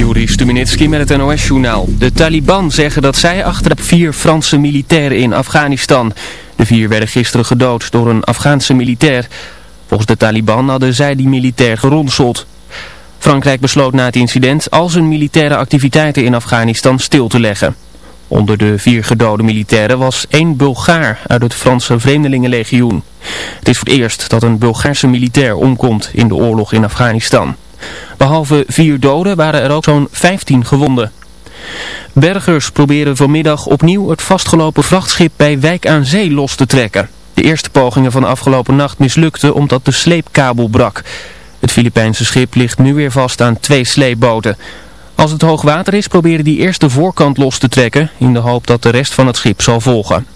Juri Stuminitski met het NOS-journaal. De Taliban zeggen dat zij achter vier Franse militairen in Afghanistan. De vier werden gisteren gedood door een Afghaanse militair. Volgens de Taliban hadden zij die militair geronseld. Frankrijk besloot na het incident al zijn militaire activiteiten in Afghanistan stil te leggen. Onder de vier gedode militairen was één Bulgaar uit het Franse Vreemdelingenlegioen. Het is voor het eerst dat een Bulgaarse militair omkomt in de oorlog in Afghanistan. Behalve vier doden waren er ook zo'n 15 gewonden. Bergers proberen vanmiddag opnieuw het vastgelopen vrachtschip bij Wijk aan Zee los te trekken. De eerste pogingen van de afgelopen nacht mislukten omdat de sleepkabel brak. Het Filipijnse schip ligt nu weer vast aan twee sleepboten. Als het hoog water is proberen die eerst de voorkant los te trekken in de hoop dat de rest van het schip zal volgen.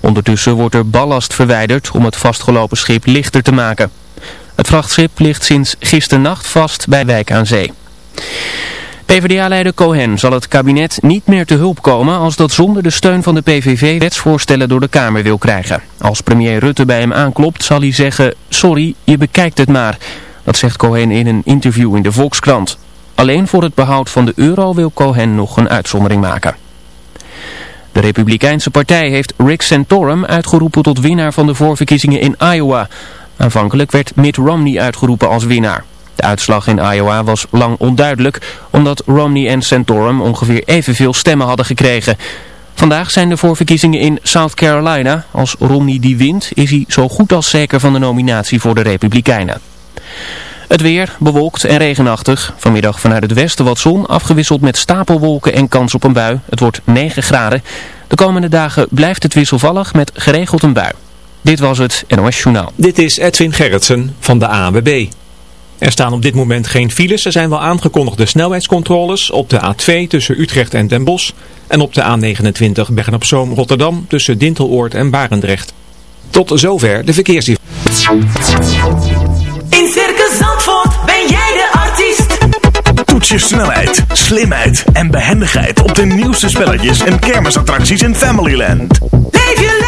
Ondertussen wordt er ballast verwijderd om het vastgelopen schip lichter te maken. Het vrachtschip ligt sinds gisternacht vast bij Wijk aan Zee. PvdA-leider Cohen zal het kabinet niet meer te hulp komen als dat zonder de steun van de PVV wetsvoorstellen door de Kamer wil krijgen. Als premier Rutte bij hem aanklopt zal hij zeggen, sorry, je bekijkt het maar. Dat zegt Cohen in een interview in de Volkskrant. Alleen voor het behoud van de euro wil Cohen nog een uitzondering maken. De Republikeinse partij heeft Rick Santorum uitgeroepen tot winnaar van de voorverkiezingen in Iowa. Aanvankelijk werd Mitt Romney uitgeroepen als winnaar. De uitslag in Iowa was lang onduidelijk, omdat Romney en Santorum ongeveer evenveel stemmen hadden gekregen. Vandaag zijn de voorverkiezingen in South Carolina. Als Romney die wint, is hij zo goed als zeker van de nominatie voor de Republikeinen. Het weer, bewolkt en regenachtig. Vanmiddag vanuit het westen wat zon, afgewisseld met stapelwolken en kans op een bui. Het wordt 9 graden. De komende dagen blijft het wisselvallig met geregeld een bui. Dit was het NOS Journaal. Dit is Edwin Gerritsen van de ANWB. Er staan op dit moment geen files. Er zijn wel aangekondigde snelheidscontroles op de A2 tussen Utrecht en Den Bosch. En op de A29 Bergen-op-Zoom Rotterdam tussen Dinteloord en Barendrecht. Tot zover de verkeersinformatie. In Circus Zandvoort ben jij de artiest. Toets je snelheid, slimheid en behendigheid op de nieuwste spelletjes en kermisattracties in Familyland. Leef je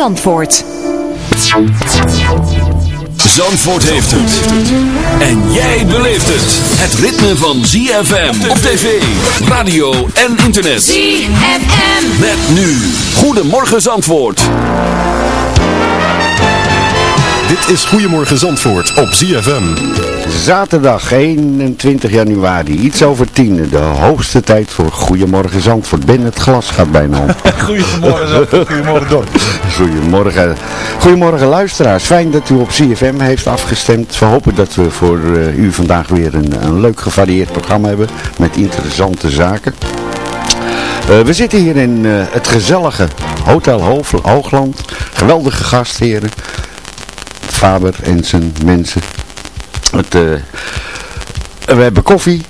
Zandvoort. Zandvoort heeft het. En jij beleeft het. Het ritme van ZFM op tv, radio en internet. ZFM. Met nu. Goedemorgen Zandvoort. Dit is Goedemorgen Zandvoort op ZFM. Zaterdag 21 januari, iets over tien. De hoogste tijd voor Goedemorgen Zandvoort. Ben het glas gaat bijna om. Goedemorgen Zandvoort, goedemorgen Don. Goedemorgen. Goedemorgen luisteraars. Fijn dat u op CFM heeft afgestemd. We hopen dat we voor uh, u vandaag weer een, een leuk gevarieerd programma hebben. Met interessante zaken. Uh, we zitten hier in uh, het gezellige Hotel Hoog Hoogland. Geweldige gastheren. Faber en zijn mensen. Het, uh, we hebben koffie.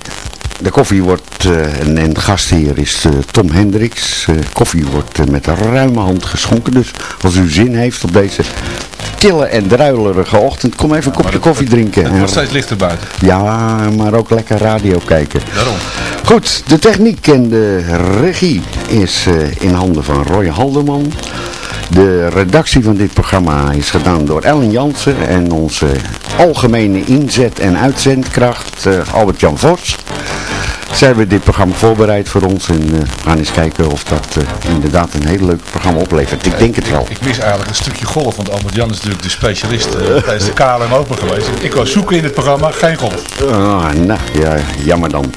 De koffie wordt, uh, en, en de gastheer is uh, Tom Hendricks. koffie wordt met een ruime hand geschonken. Dus als u zin heeft op deze kille en druilerige ochtend, kom even een kopje koffie drinken. Het wordt steeds lichter buiten. Ja, maar ook lekker radio kijken. Daarom. Goed, de techniek en de regie is in handen van Roy Haldeman. De redactie van dit programma is gedaan door Ellen Jansen en onze algemene inzet en uitzendkracht, eh, Albert-Jan Vos. Zij hebben dit programma voorbereid voor ons en eh, we gaan eens kijken of dat eh, inderdaad een heel leuk programma oplevert. Ik denk het wel. Ik mis eigenlijk een stukje golf, want Albert Jan is natuurlijk de specialist tijdens de KLM Open geweest. Ik was zoeken in het programma, geen golf. Ah, nou, ja, jammer dan.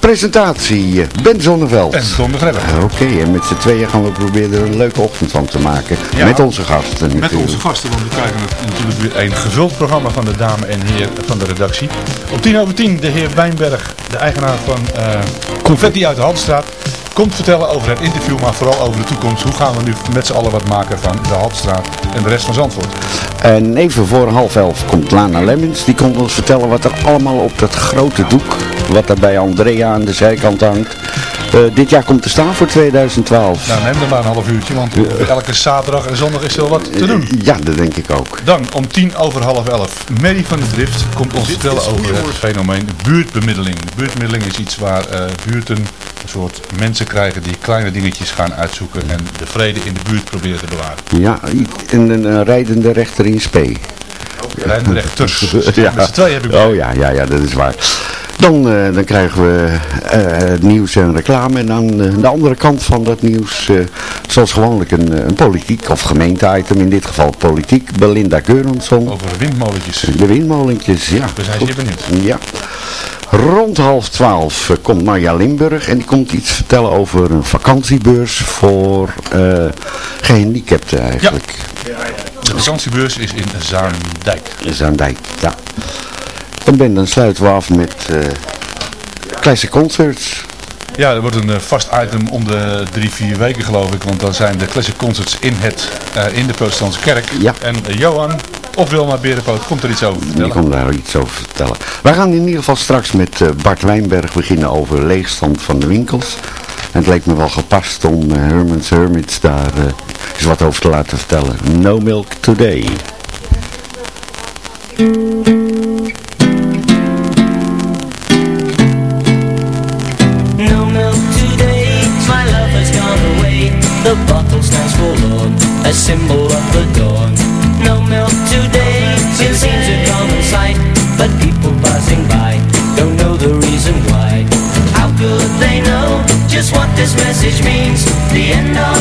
Presentatie, Ben Zonneveld. En de Grebber. Oké, en met z'n tweeën gaan we proberen er een leuke ochtend van te maken. Ja, met onze gasten Met natuurlijk. onze gasten, want we krijgen natuurlijk weer een gevuld programma van de dame en heer van de redactie. Op 10 over 10 de heer Wijnberg, de eigenaar van eh, Confetti uit de Halstraat, komt vertellen over het interview, maar vooral over de toekomst. Hoe gaan we nu met z'n allen wat maken van de Halstraat en de rest van Zandvoort? En even voor half elf komt Lana Lemmens. Die komt ons vertellen wat er allemaal op dat grote doek, wat er bij Andrea aan de zijkant hangt, eh, dit jaar komt te staan voor 2012. Nou, neem er maar een half uurtje, want elke zaterdag en zondag is er wel wat te doen. Ja, dat denk ik ook. Dan om tien over half elf. Mary van de Drift komt ons vertellen over het fenomeen buurtbemiddeling. De buurtbemiddeling is iets waar eh, buurten een soort mensen krijgen die kleine dingetjes gaan uitzoeken en de vrede in de buurt proberen te bewaren. Ja, en een rijdende rechter in spe. Rijdende rechters. ja. Met twee heb ik Oh ja, ja, ja, dat is waar. Dan, eh, dan krijgen we het nieuws en reclame. En aan eh, de andere kant van dat nieuws, zoals gewoonlijk een, een politiek of gemeente-item, in dit geval politiek. Belinda Geurensson. Over windmolentjes. De windmolentjes, ja. We zijn zeer benieuwd. Ja. Rond half twaalf eh, komt Marja Limburg en die komt iets vertellen over een vakantiebeurs voor eh, gehandicapten eigenlijk. De vakantiebeurs is in Zaandijk. Zaandijk, ja. En Ben, dan sluiten we af met eh Classic Concerts. Ja, er wordt een vast item om de drie, vier weken geloof ik. Want dan zijn de classic concerts in, het, in de protestantse kerk. Ja. En Johan of Wilma Berenpoot komt er iets over Die vertellen. komt daar iets over vertellen. Wij gaan in ieder geval straks met eh, Bart Wijnberg beginnen over leegstand van de winkels. En het leek me wel gepast om eh, Herman's Hermits daar eh, eens wat over te laten vertellen. No Milk Today. No this message means? The end of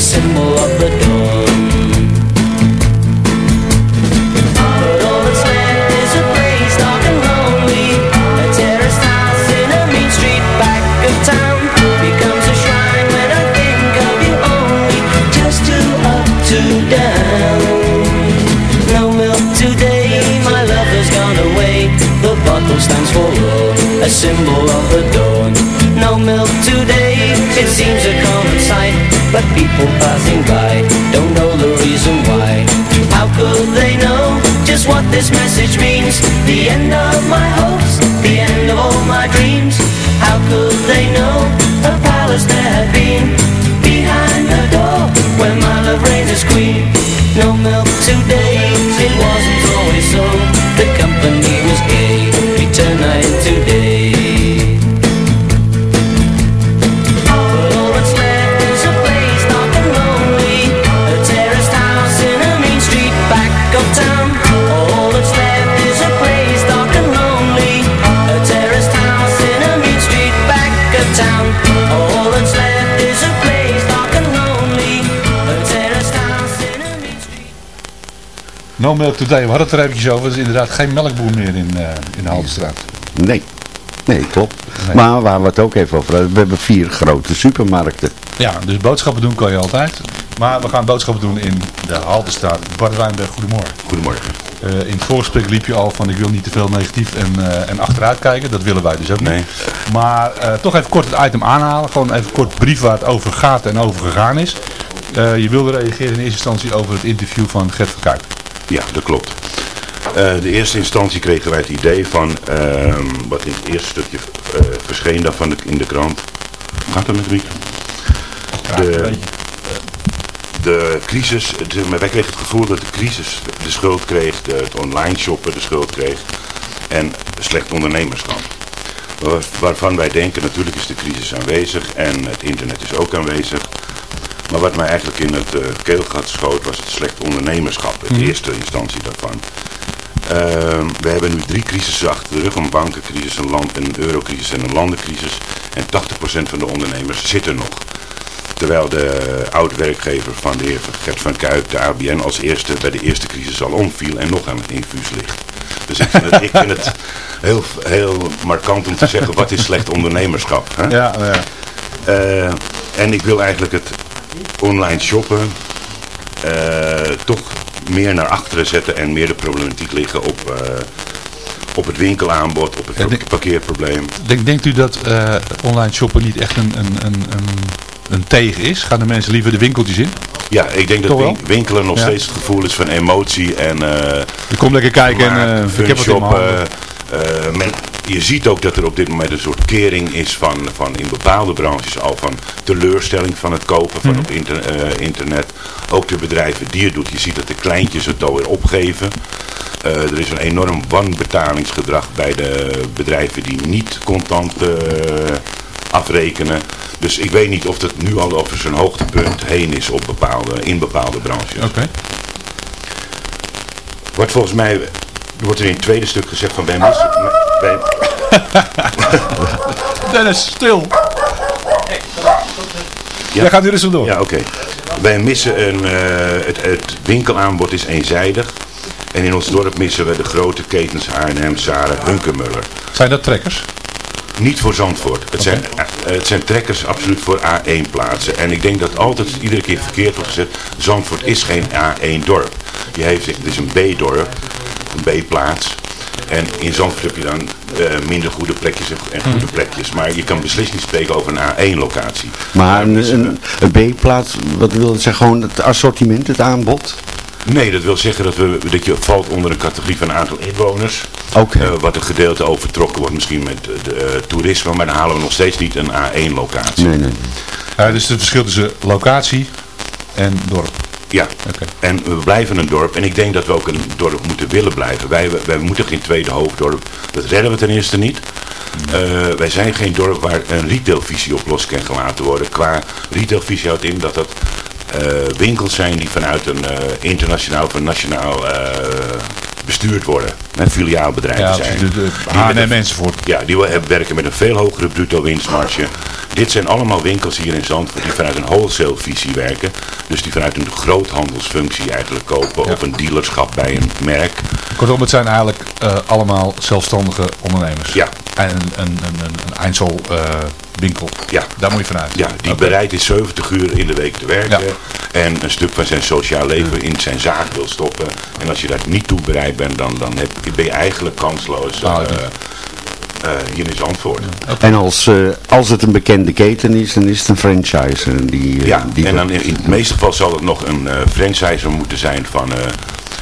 innocent people passing by don't know the reason why How could they know just what this message means? The end of my hopes, the end of all my dreams How could they know No Milk Today, we hadden het er eventjes over. Er is inderdaad geen melkboer meer in, eh, in de Haldenstraat. Nee. Nee, klopt. Maar waar we het ook even over hebben, we hebben vier grote supermarkten. Ja, dus boodschappen doen kan je altijd. Maar we gaan boodschappen doen in de Haldenstraat. Bart Wijnberg, goedemorgen. Goedemorgen. Eh, in het voorgesprek liep je al van ik wil niet te veel negatief en, eh, en achteruit kijken. Dat willen wij dus ook Nee. niet. Maar toch even kort het item aanhalen. Gewoon even kort brief waar het over gaat en over gegaan is. Je wilde reageren in eerste instantie over het interview van Gert van Kuik. Ja, dat klopt. Eh, de eerste instantie kregen wij het idee van, ehm, wat in het eerste stukje eh, verscheen daarvan in de krant. Gaat dat met de? De, de crisis, zeg maar, wij kregen het gevoel dat de crisis de schuld kreeg, de, het online shoppen de schuld kreeg en slecht ondernemerschap. Waar- Waarvan wij denken, natuurlijk is de crisis aanwezig en het internet is ook aanwezig. Maar wat mij eigenlijk in het eh, keelgat schoot was het slecht ondernemerschap, in Mhm. eerste instantie daarvan. Ehm, we hebben nu drie crisissen achter de rug, een bankencrisis, een, land, een eurocrisis en een landencrisis. En 80% van de ondernemers zit er nog. Terwijl de oud-werkgever van de heer Gert van Kuik, de ABN, als eerste bij de eerste crisis al omviel en nog aan het infuus ligt. Dus ik vind het, ik vind het heel, heel markant om te zeggen, wat is slecht ondernemerschap? Hè? Ja, ja. Eh, en ik wil eigenlijk het online shoppen eh, toch meer naar achteren zetten en meer de problematiek liggen op, eh, op het winkelaanbod, op het denk- parkeerprobleem. Denk, denkt u dat eh, online shoppen niet echt een, een, een, een, een tegen is? Gaan de mensen liever de winkeltjes in? Ja, ik denk dat Toch winkelen nog Ja. steeds het gevoel is van emotie en... eh Je komt lekker kijken en maar eh, ik heb handen. eh, men, je ziet ook dat er op dit moment een soort kering is van, van in bepaalde branches al van teleurstelling van het kopen van Mhm. op inter- internet. Ook de bedrijven die het doet. Je ziet dat de kleintjes het alweer opgeven. Er is een enorm wanbetalingsgedrag bij de bedrijven die niet contant afrekenen. Dus ik weet niet of het nu al over zijn hoogtepunt heen is op bepaalde, in bepaalde branches. Oké. Wat volgens mij, er wordt er in het tweede stuk gezegd van wij missen... Wij, Dennis, stil. ja, Jij gaat nu rustig door. Ja, oké. Wij missen een, eh, het, het winkelaanbod is eenzijdig. En in ons dorp missen we de grote ketens H&M, Zara, Hunkemuller. Zijn dat trekkers? Niet voor Zandvoort. Het, zijn, eh, het zijn trekkers absoluut voor A1 plaatsen. En ik denk dat altijd iedere keer verkeerd wordt gezegd. Zandvoort is geen A1 dorp. Je heeft, het is een B-dorp, een B-plaats. En in Zandvoort heb je dan eh, minder goede plekjes en- goede plekjes. Maar je kan beslist niet spreken over een A1-locatie. Maar een, een, een B-plaats, wat wil het zeggen? Gewoon het assortiment, het aanbod? Nee, dat wil zeggen dat, we, dat je valt onder een categorie van een aantal inwoners. Oké. Eh, wat een gedeelte overtrokken wordt misschien met eh, de, eh, toerisme. Maar dan halen we nog steeds niet een A1-locatie. Nee, nee. Ja, dus het verschil tussen locatie en dorp. Ja, en we blijven een dorp. En ik denk dat we ook een dorp moeten willen blijven. Wij, wij moeten geen tweede hoofddorp. Dat redden we ten eerste niet. Eh, wij zijn geen dorp waar een retailvisie op los kan gelaten worden. Qua retailvisie houdt in dat dat winkels zijn die vanuit een eh, internationaal of een nationaal eh, bestuurd worden. Een filiaalbedrijven Ja, zijn. de- de H&M enzovoort. Ja, die we- werken met een veel hogere bruto winstmarge. Dit zijn allemaal winkels hier in Zandvoort die vanuit een wholesale visie werken. Dus die vanuit een groothandelsfunctie eigenlijk kopen op een dealerschap bij een merk. Kortom, het zijn eigenlijk eh, allemaal zelfstandige ondernemers. Ja. En een, een, een, een, eh, winkel. Ja. Daar moet je vanuit. Ja, die bereid is 70 uur in de week te werken. En een stuk van zijn sociaal leven in zijn zaak wil stoppen. En als je daar niet toe bereid bent, dan, dan heb, ben je eigenlijk kansloos Nou, eh, eh, hier in Zandvoort. En als, eh, als het een bekende keten is, dan is het een franchise. en Die, eh, Ja, die en dan in, in het meeste geval zal het nog een eh franchiser moeten zijn van...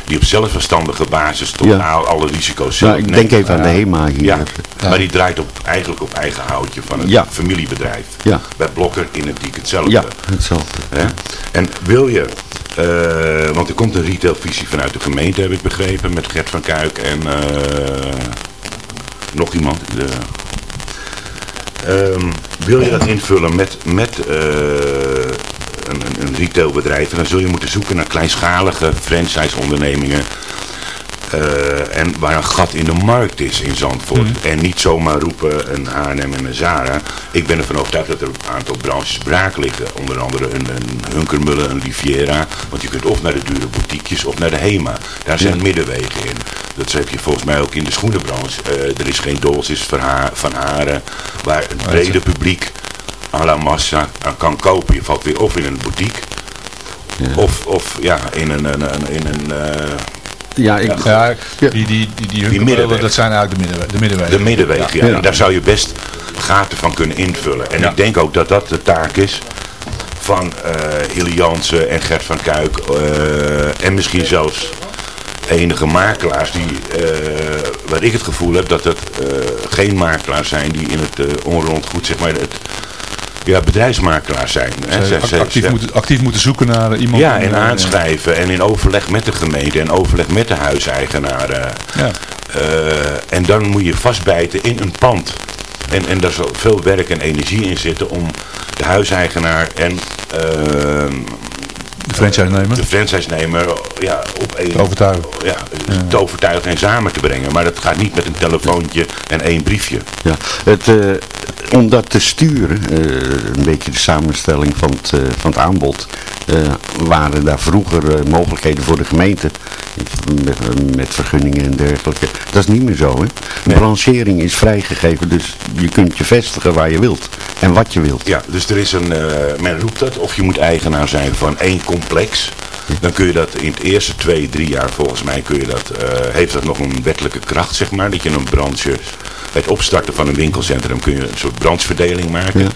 die op zelfverstandige basis tot Ja. al- alle risico's zelf Nou, ik neemt. denk even aan de HEMA hier. Ja, Ja. maar die draait op, eigenlijk op eigen houtje van Ja. familiebedrijf. Ja. Bij Blokker in het Diek hetzelfde. Ja, hetzelfde. En wil je, eh, want er komt een retailvisie vanuit de gemeente, heb ik begrepen, met Gert van Kuik en eh, nog iemand. De, Ehm, wil je dat invullen met, met eh, een, een, een retailbedrijf, dan zul je moeten zoeken naar kleinschalige franchise-ondernemingen eh, en waar een gat in de markt is in Zandvoort. Mhm. En niet zomaar roepen een H&M en een Zara. Ik ben ervan overtuigd dat er een aantal branches braak liggen. Onder andere een, een Hunkermulle, een Riviera. Want je kunt of naar de dure boutiquejes of naar de HEMA. Daar zijn Ja. middenwegen in. Dat heb je volgens mij ook in de schoenenbranche. Eh, er is geen Dolces van, Ha- van Haren. Waar het brede publiek à la massa kan kopen. Je valt weer of in een boutique. Of, of ja, in een, een, een- in een eh, Ja, ik, Ja, die, die, die, die, middenweg. dat zijn eigenlijk de, middenwe de middenwegen. De middenweg, ja. Ja. En daar zou je best gaten van kunnen invullen. En Ja. ik denk ook dat dat de taak is van eh Hilly Jansen en Gert van Kuik. eh, en misschien zelfs enige makelaars die, eh, waar ik het gevoel heb dat het eh, geen makelaars zijn die in het eh onroerend goed, zeg maar, het, ja, bedrijfsmakelaars zijn. Hè. Actief, moeten, actief moeten zoeken naar iemand. ja, en eh, aanschrijven en in overleg met de gemeente en overleg met de huiseigenaar. eh, Ja. eh, en dan moet je vastbijten in een pand. En, en daar zal veel werk en energie in zitten om de huiseigenaar en ehm, De franchise-nemer. de franchise-nemer ja, op één, Te overtuigen. Ja, te overtuigen en samen te brengen. Maar dat gaat niet met een telefoontje en één briefje. Ja, het, eh, om dat te sturen, eh, een beetje de samenstelling van het, eh, van het aanbod, eh, waren daar vroeger mogelijkheden voor de gemeente met, met vergunningen en dergelijke. Dat is niet meer zo, hè? De Nee. branchering is vrijgegeven, dus je kunt je vestigen waar je wilt en wat je wilt. Ja, dus er is een, eh, men roept dat, of je moet eigenaar zijn van één complex. Dan kun je dat in het eerste twee, drie jaar volgens mij kun je dat, eh, heeft dat nog een wettelijke kracht, zeg maar. Dat je een branche, bij het opstarten van een winkelcentrum kun je een soort brancheverdeling maken. Ja.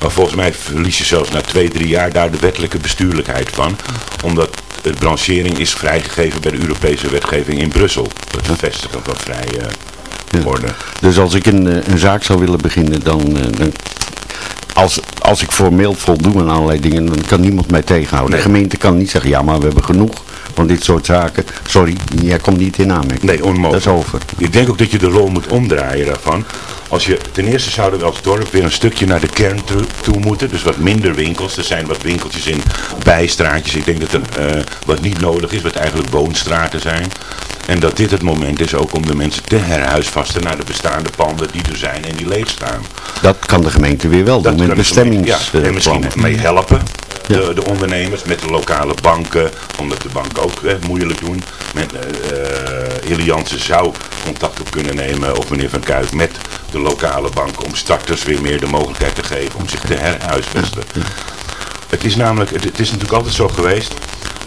Maar volgens mij verlies je zelfs na twee, drie jaar daar de wettelijke bestuurlijkheid van. Omdat de branchering is vrijgegeven bij de Europese wetgeving in Brussel. Het vestigen van vrije Ja. orde. Dus als ik een, eh, een zaak zou willen beginnen, dan, eh, dan als, als ik formeel voldoe aan allerlei dingen, dan kan niemand mij tegenhouden. Nee. De gemeente kan niet zeggen, ja maar we hebben genoeg van dit soort zaken. Sorry, jij komt niet in aanmerking. Nee, onmogelijk. Dat is over. Ik denk ook dat je de rol moet omdraaien daarvan. Als je, ten eerste zouden we als dorp weer een stukje naar de kern toe, moeten. Dus wat minder winkels. Er zijn wat winkeltjes in bijstraatjes. Ik denk dat er eh, wat niet nodig is, wat eigenlijk woonstraten zijn. En dat dit het moment is ook om de mensen te herhuisvasten naar de bestaande panden die er zijn en die leeg staan. Dat kan de gemeente weer wel doen met gemeente- Ja, en misschien bestemmingsplannen. mee helpen. De, de ondernemers met de lokale banken, omdat de banken ook eh, moeilijk doen. Met, eh eh, Jansen zou contact op kunnen nemen, of meneer Van Kuik, met de lokale banken om starters weer meer de mogelijkheid te geven om zich te herhuisvesten. Het is namelijk, het, het is natuurlijk altijd zo geweest,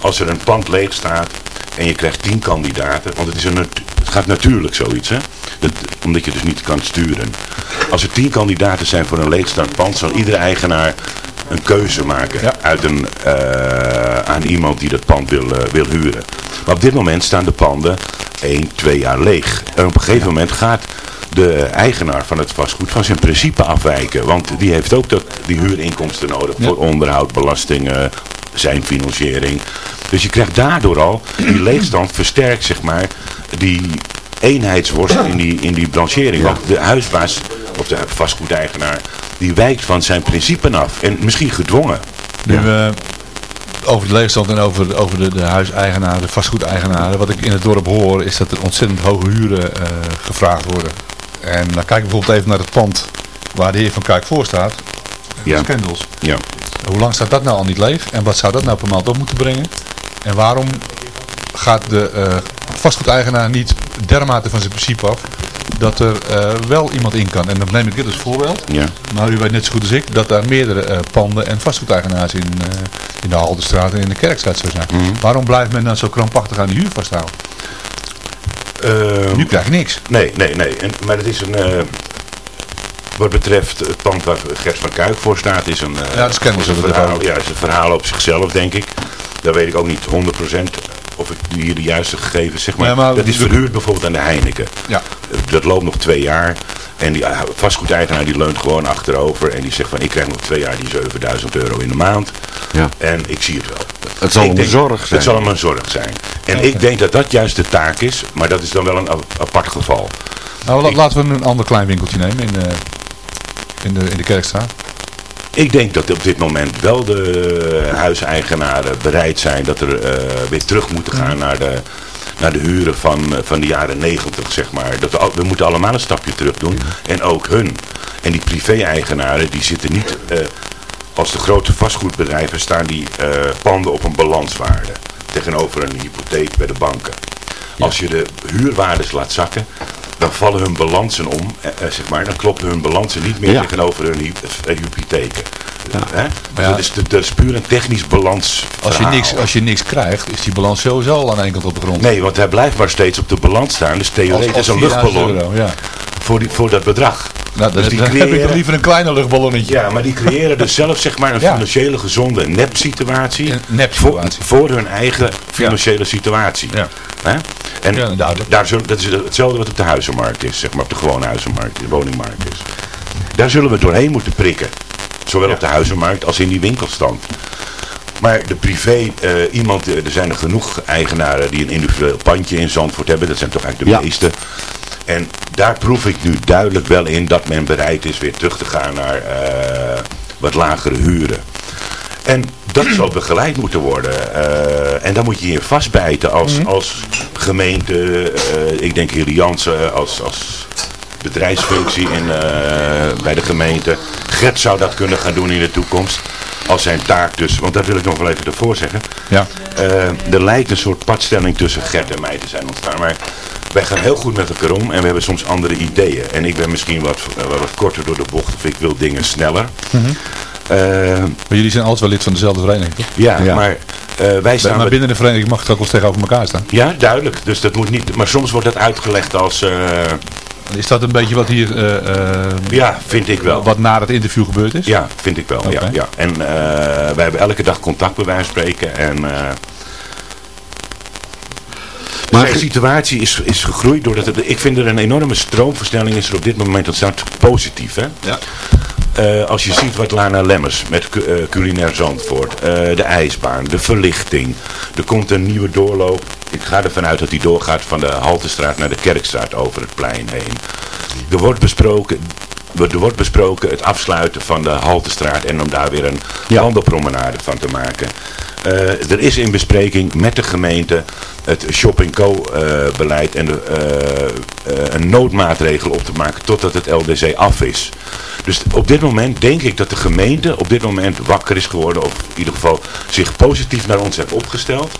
als er een pand leeg staat en je krijgt tien kandidaten, want het, is een, het gaat natuurlijk zoiets, hè? Dat, omdat je dus niet kan sturen. Als er tien kandidaten zijn voor een leegstaand pand, zal iedere eigenaar een keuze maken uit een, eh, aan iemand die dat pand wil, eh, wil huren. Maar op dit moment staan de panden één, twee jaar leeg. En op een gegeven moment gaat de eigenaar van het vastgoed van zijn principe afwijken. Want die heeft ook dat, die huurinkomsten nodig voor onderhoud, belastingen, zijn financiering. Dus je krijgt daardoor al, die leegstand versterkt zeg maar, die eenheidsworst in die, in die branchering. Want de huisbaas, of de vastgoedeigenaar, die wijkt van zijn principen af. En misschien gedwongen. Nu, eh, over de leegstand en over, over de, de huiseigenaren, de vastgoedeigenaren. Wat ik in het dorp hoor is dat er ontzettend hoge huren eh, gevraagd worden. En dan kijk ik bijvoorbeeld even naar het pand waar de heer Van Kuik voor staat. Ja. Scandals. Ja. Hoe lang staat dat nou al niet leeg? En wat zou dat nou per maand op moeten brengen? En waarom gaat de eh, vastgoedeigenaar niet dermate van zijn principe af dat er eh, wel iemand in kan? En dan neem ik dit als voorbeeld. Ja. Maar u weet net zo goed als ik dat daar meerdere eh, panden en vastgoedeigenaars in, eh, in de Haldenstraat en in de Kerkstraat zo zijn. Mhm. Waarom blijft men dan zo krampachtig aan de huur vasthouden? Ehm, nu krijg je niks. Nee, nee, nee. En, maar het is een... wat betreft het pand waar Gert van Kuik voor staat, is een, Ja, dat is is een verhaal, ja, is een verhaal op zichzelf, denk ik. Daar weet ik ook niet 100% of ik hier de juiste gegevens zeg maar. Dat is de- verhuurd bijvoorbeeld aan de Heineken. Ja. Dat loopt nog twee jaar. En die eh, vastgoedeigenaar die leunt gewoon achterover. En die zegt van ik krijg nog twee jaar die 7000 euro in de maand. Ja. En ik zie het wel. Het zal denk- een zorg zijn. Het zal hem een zorg zijn. En ik denk dat dat juist de taak is. Maar dat is dan wel een apart geval. Nou, la- laten we een ander klein winkeltje nemen in, eh, in, de, in de Kerkstraat. Ik denk dat op dit moment wel de huiseigenaren bereid zijn dat er eh, weer terug moeten gaan naar de, naar de huren van, eh, van de jaren negentig, zeg maar. Dat we, moeten allemaal een stapje terug doen. En ook hun. En die privé-eigenaren, die zitten niet... eh, als de grote vastgoedbedrijven staan die panden op een balanswaarde. Tegenover een hypotheek bij de banken. Als je de huurwaardes laat zakken, dan vallen hun balansen om, eh, eh, zeg maar. Dan kloppen hun balansen niet meer Ja. tegenover hun eh, hypotheken. Hè? Dus Ja. dat, is, dat is puur een technisch balans. Als je, niks, als je niks krijgt, is die balans sowieso al aan één kant op de grond. Nee, want hij blijft maar steeds op de balans staan. Dus theoretisch als een 4000 luchtballon euro, ja. voor, die, voor dat bedrag. Nou, Dus die dan heb ik creëren- liever een kleiner luchtballonnetje. Ja, maar die creëren dus zelf zeg maar een Ja. financiële gezonde nep-situatie. Een nep-situatie. Voor, voor hun eigen financiële situatie. Ja. Hè? En Ja, daar zullen, dat is hetzelfde wat op de huizenmarkt is, zeg maar op de gewone huizenmarkt, de woningmarkt is. Daar zullen we doorheen moeten prikken. Zowel op de huizenmarkt als in die winkelstand. Maar de privé, eh, iemand, eh, er zijn er genoeg eigenaren die een individueel pandje in Zandvoort hebben. Dat zijn toch eigenlijk de meeste. En daar proef ik nu duidelijk wel in dat men bereid is weer terug te gaan naar eh, wat lagere huren. En dat zal begeleid moeten worden. eh, en daar moet je je vastbijten als, als gemeente. eh, ik denk Hille Jansen als, als bedrijfsfunctie in, bij de gemeente. Gert zou dat kunnen gaan doen in de toekomst. Als zijn taak dus, want dat wil ik nog wel even ervoor zeggen. Ja. Er lijkt een soort padstelling tussen Gert en mij te zijn ontstaan. Maar wij gaan heel goed met elkaar om en we hebben soms andere ideeën. En ik ben misschien wat, eh, wat korter door de bocht of ik wil dingen sneller. Eh, Maar jullie zijn altijd wel lid van dezelfde vereniging, toch? ja, Ja. maar eh, wij staan... Maar binnen de vereniging mag het ook wel tegenover elkaar staan. Ja, duidelijk. Dus dat moet niet... Maar soms wordt dat uitgelegd als... eh, Is dat een beetje wat hier, eh, eh, ja, vind ik wel. wat na het interview gebeurd is? Ja, vind ik wel. Ja, Oké. ja. En eh, wij hebben elke dag contact bij wijze van spreken. En eh Maar- de situatie is, is gegroeid doordat het, ik vind er een enorme stroomversnelling is er op dit moment ontstaan. Positief, hè? Ja. Eh, als je ziet wat Lana Lemmers met eh, culinair Zandvoort, eh, de ijsbaan, de verlichting. Er komt een nieuwe doorloop. Ik ga ervan uit dat die doorgaat van de Haltestraat naar de Kerkstraat over het plein heen. Er wordt besproken, er wordt besproken het afsluiten van de Haltestraat en om daar weer een Ja. wandelpromenade van te maken. Eh, er is in bespreking met de gemeente het Shopping Co eh, beleid en de, eh, een noodmaatregel op te maken totdat het LDC af is. Dus op dit moment denk ik dat de gemeente op dit moment wakker is geworden of in ieder geval zich positief naar ons heeft opgesteld.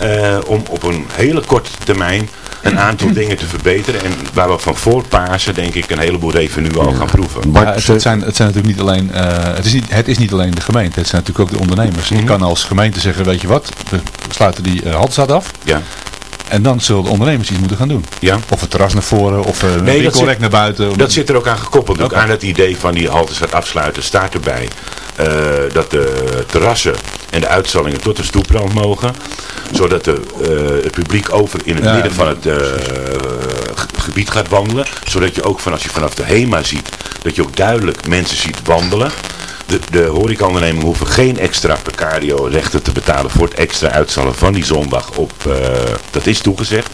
Eh, om op een hele korte termijn een aantal dingen te verbeteren. En waar we van voor Pasen denk ik een heleboel revenue al gaan proeven. Ja, het, het zijn, het zijn natuurlijk niet alleen, eh, het, is niet, het is niet alleen de gemeente, het zijn natuurlijk ook de ondernemers. Mhm. Je kan als gemeente zeggen, weet je wat, we sluiten die uh, af. Ja, En dan zullen de ondernemers iets moeten gaan doen. ja. Of het terras naar voren, of uh, een Nee, dat zit- naar buiten. Dat zit er ook aan gekoppeld. Ook aan het idee van die haltestraat afsluiten staat erbij. eh, dat de terrassen en de uitstallingen tot de stoeprand mogen. Zodat de, eh, het publiek over in het Ja, midden van het eh, ge- gebied gaat wandelen. Zodat je ook van als je vanaf de HEMA ziet, dat je ook duidelijk mensen ziet wandelen. De, de horecaondernemingen hoeven geen extra precario rechten te betalen voor het extra uitstallen van die zondag op, eh, dat is toegezegd,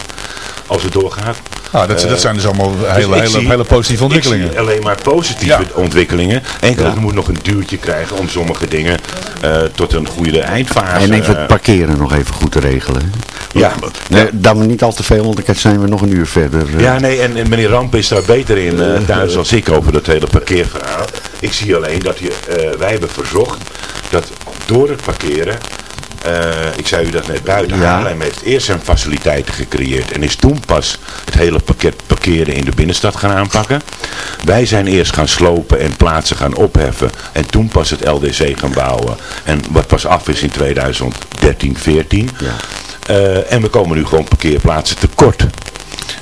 als het doorgaat. Nou, dat, Eh, dat zijn dus allemaal Dus hele, hele, zie- hele positieve ontwikkelingen. Ik zie alleen maar positieve Ja. ontwikkelingen. Enkel Ja. het moet nog een duwtje krijgen om sommige dingen eh, tot een goede eindfase. En even eh, het parkeren nog even goed te regelen. Ja. Nee, dan niet al te veel, want dan zijn we nog een uur verder. eh. ja, nee, en, en meneer Ramp is daar beter in eh, thuis als ik over dat hele parkeerverhaal. Ik zie alleen dat je, eh, wij hebben verzocht dat door het parkeren, eh, ik zei u dat net buiten, Ja. Haarlem heeft eerst zijn faciliteiten gecreëerd en is toen pas het hele pakket parkeren in de binnenstad gaan aanpakken. Wij zijn eerst gaan slopen en plaatsen gaan opheffen en toen pas het LDC gaan bouwen. En wat pas af is in 2013, 14. Eh, en we komen nu gewoon parkeerplaatsen tekort.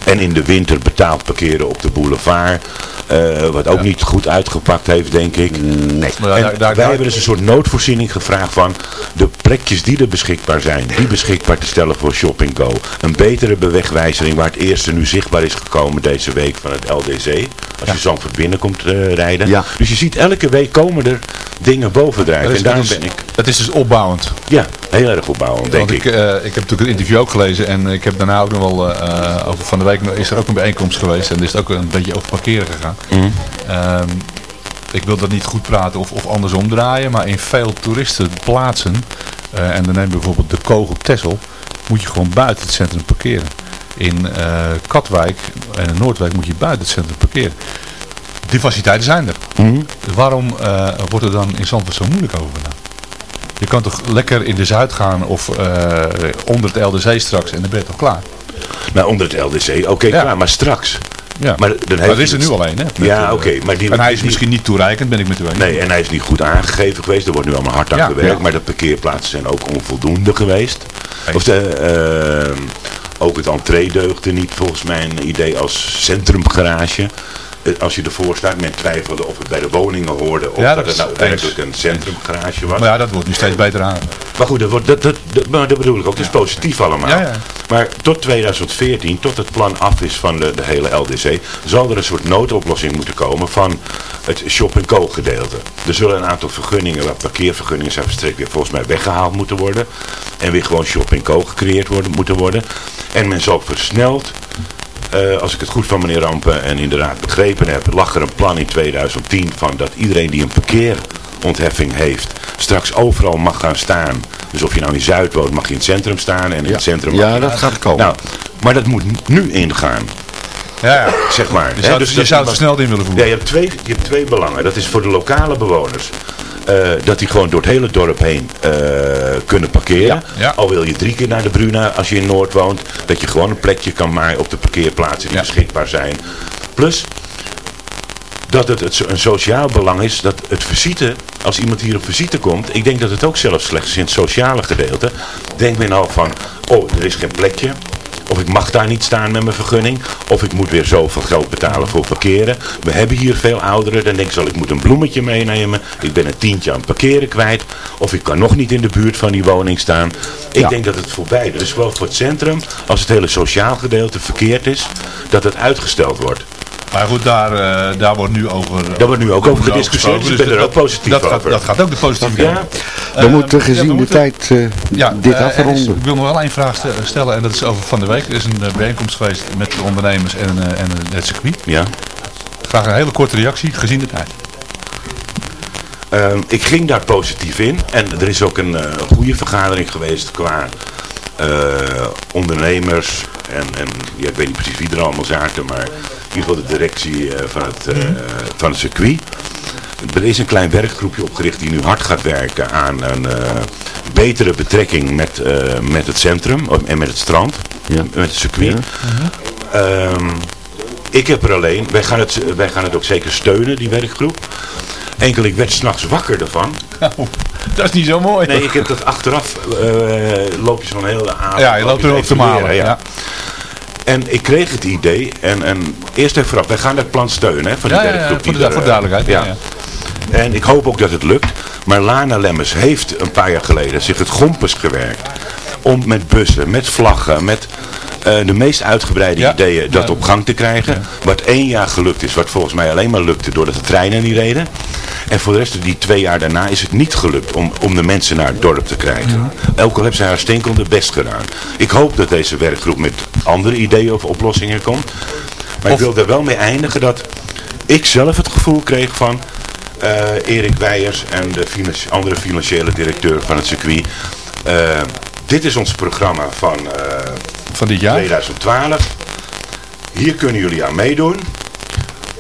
En in de winter betaald parkeren op de boulevard. eh, wat ook niet goed uitgepakt heeft, denk ik. Nee. Maar ja, En daar- daar- wij hebben dus een soort noodvoorziening gevraagd van de plekjes die er beschikbaar zijn, die beschikbaar te stellen voor Shopping Go. Een betere bewegwijzering waar het eerste nu zichtbaar is gekomen deze week van het LDC. Als je Zandvoort binnenkomt eh rijden. Ja. Dus je ziet elke week komen er dingen bovendrijven. Het is, En daarom het is- ben ik, het is dus opbouwend. ja, heel erg opbouwend, denk Want ik, ik. eh, ik heb natuurlijk het interview ook gelezen en ik heb daarna ook nog wel, eh, over van de week is er ook een bijeenkomst geweest en er is het ook een beetje over parkeren gegaan. Mhm. Ehm, ik wil dat niet goed praten of, of andersom draaien, maar in veel toeristenplaatsen, eh, en dan neem je bijvoorbeeld de Kogel Tessel, moet je gewoon buiten het centrum parkeren. In Katwijk en in Noordwijk moet je buiten het centrum parkeren. Die faciliteiten zijn er. Dus waarom wordt er dan in Zandvoort zo moeilijk over gedaan? Je kan toch lekker in de Zuid gaan of eh, onder het LDC straks en dan ben je toch klaar? Nou, onder het LDC, oké, Ja. klaar, maar straks. Ja. Maar, dan Maar er is er nu al één, hè? Ja, eh, oké. maar die, en hij is die- misschien niet toereikend, ben ik met u eens. Nee, en hij is niet goed aangegeven geweest. Er wordt nu allemaal hard aan Ja, gewerkt. ja. Maar de parkeerplaatsen zijn ook onvoldoende geweest. Of de, eh, ook het entree deugde niet volgens mijn idee als centrumgarage. Eh, Als je ervoor staat, men twijfelde of het bij de woningen hoorde. Of Ja, dat, dat het nou werkelijk een centrumgarage was. Maar ja, dat wordt nu steeds beter aan. Maar goed, dat, wordt, dat, dat, dat, maar dat bedoel ik ook. Het is positief allemaal. Ja, ja. Maar tot 2014, tot het plan af is van de, de hele LDC, zal er een soort noodoplossing moeten komen van het shop-and-go gedeelte. Er zullen een aantal vergunningen, wat parkeervergunningen zijn verstrekt, weer volgens mij weggehaald moeten worden. En weer gewoon shop-and-go gecreëerd worden, moeten worden. En men zal versneld eh, als ik het goed van meneer Rampen en inderdaad begrepen heb, lag er een plan in 2010 van dat iedereen die een parkeerontheffing heeft, straks overal mag gaan staan. Dus of je nou in Zuid woont, mag je in het centrum staan en in het centrum mag Ja, dat gaat komen. Nou, maar dat moet nu ingaan. Ja, ja. Zeg maar. Je zou, dus je zou het versneld in willen Ja, voeren. je hebt twee, je hebt twee belangen. Dat is voor de lokale bewoners. Eh, dat die gewoon door het hele dorp heen eh, kunnen parkeren. Ja. Al wil je drie keer naar de Bruna als je in Noord woont. Dat je gewoon een plekje kan maken op de parkeerplaatsen die Ja. beschikbaar zijn. Plus dat het, een sociaal belang is dat het visite, als iemand hier op visite komt, ik denk dat het ook zelfs slechts is in het sociale gedeelte, denkt men al van, oh er is geen plekje, of ik mag daar niet staan met mijn vergunning, of ik moet weer zoveel geld betalen voor parkeren. We hebben hier veel ouderen, dan denk ik, zal ik moet een bloemetje meenemen, ik ben een tientje aan parkeren kwijt, of ik kan nog niet in de buurt van die woning staan. Ik Ja. denk dat het voor beide, dus zowel voor het centrum als het hele sociaal gedeelte verkeerd is, dat het uitgesteld wordt. Maar goed, daar, eh, daar wordt nu over... Daar wordt nu ook over gediscussieerd, dus ik ben er dat- ook positief dat gaat, over. dat gaat ook de positieve Ja. kant. We moeten ja, gezien we de moeten- tijd eh, Ja, dit eh, is- afronden. ik wil nog wel één vraag ste- stellen en dat is over van de week. Er is een eh, bijeenkomst geweest met de ondernemers en, eh, en eh, het circuit. Ja. Graag een hele korte reactie, gezien de tijd. Ehm, ik ging daar positief in en er is ook een eh, goede vergadering geweest qua eh, ondernemers en, en ja, ik weet niet precies wie er allemaal zaten, maar in ieder geval de directie eh, van, het, eh, van het circuit. Er is een klein werkgroepje opgericht die nu hard gaat werken aan een betere betrekking met, met het centrum of- en met het strand, Ja. met het circuit. Ehm, ik heb er alleen, wij gaan, het, wij gaan het ook zeker steunen, die werkgroep. Enkel, ik werd s'nachts wakker ervan. dat is niet zo mooi. Nee, ik heb dat achteraf, eh, loop je zo'n hele avond. Ja, je loopt loop erop te malen. ja. Ja. En ik kreeg het idee, en, en eerst even vooraf, wij gaan dat plan steunen, hè, van die Ja, ja, ja, werkgroep. voor die de- er, voor de duidelijkheid, ja, En ik hoop ook dat het lukt. Maar Lana Lemmers heeft een paar jaar geleden zich het gompers gewerkt. Om met bussen, met vlaggen, met eh, de meest uitgebreide Ja. ideeën dat Ja. op gang te krijgen. Wat één jaar gelukt is, wat volgens mij alleen maar lukte doordat de treinen niet reden. En voor de rest, die twee jaar daarna, is het niet gelukt om, om de mensen naar het dorp te krijgen. Elke al heeft zij haar stinkende best gedaan. Ik hoop dat deze werkgroep met andere ideeën of oplossingen komt. Maar ik wil er wel mee eindigen dat ik zelf het gevoel kreeg van eh, Erik Weijers en de financi- andere financiële directeur van het circuit. eh, dit is ons programma van, Van dit jaar. 2012. Hier kunnen jullie aan meedoen.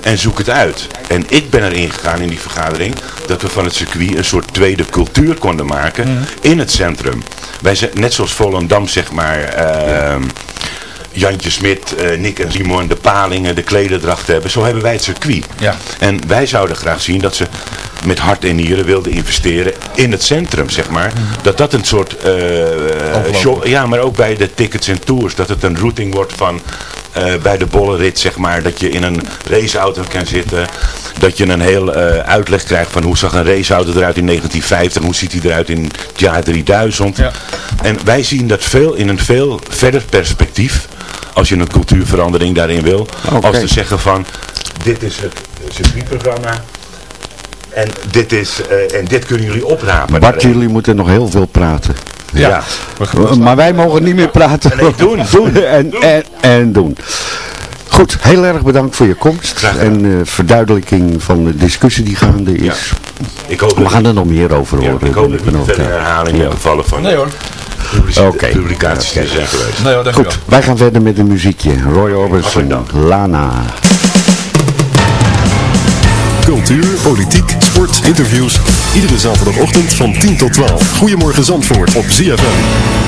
En zoek het uit. En ik ben erin gegaan in die vergadering dat we van het circuit een soort tweede cultuur konden maken in het centrum. Wij zijn net zoals Volendam zeg maar, ehm, Jantje Smit, eh, Nick en Simon, de palingen, de klederdracht hebben. Zo hebben wij het circuit. Ja. En wij zouden graag zien dat ze met hart en nieren wilden investeren in het centrum, zeg maar. Dat dat een soort show, ja, maar ook bij de tickets en tours, dat het een routing wordt van eh, bij de bollenrit, zeg maar, dat je in een raceauto kan zitten, dat je een heel eh, uitleg krijgt van hoe zag een raceauto eruit in 1950, hoe ziet hij eruit in het jaar 3000. Ja. En wij zien dat veel in een veel verder perspectief, als je een cultuurverandering daarin wil, als te zeggen van, dit is het circuitprogramma, en dit, is, eh, en dit kunnen jullie oprapen. Bart, daarin. jullie moeten nog heel veel praten. Ja. Maar wij mogen niet meer praten. Nee, doen, doen. en, En, en doen. Goed, heel erg bedankt voor je komst. En eh, verduidelijking van de discussie die gaande is. Ik hoop We dat, gaan er nog meer over ja, horen. ik hoop dat ik niet van verder overtuigd. herhalingen Ja. gevallen van. Nee hoor. Oké. publicaties die er zijn geweest. Nou. Goed, wij gaan verder met een muziekje. Roy Orbison, Lana. Cultuur, politiek, sport, interviews. Iedere zaterdagochtend van 10 tot 12. Goedemorgen Zandvoort op ZFM.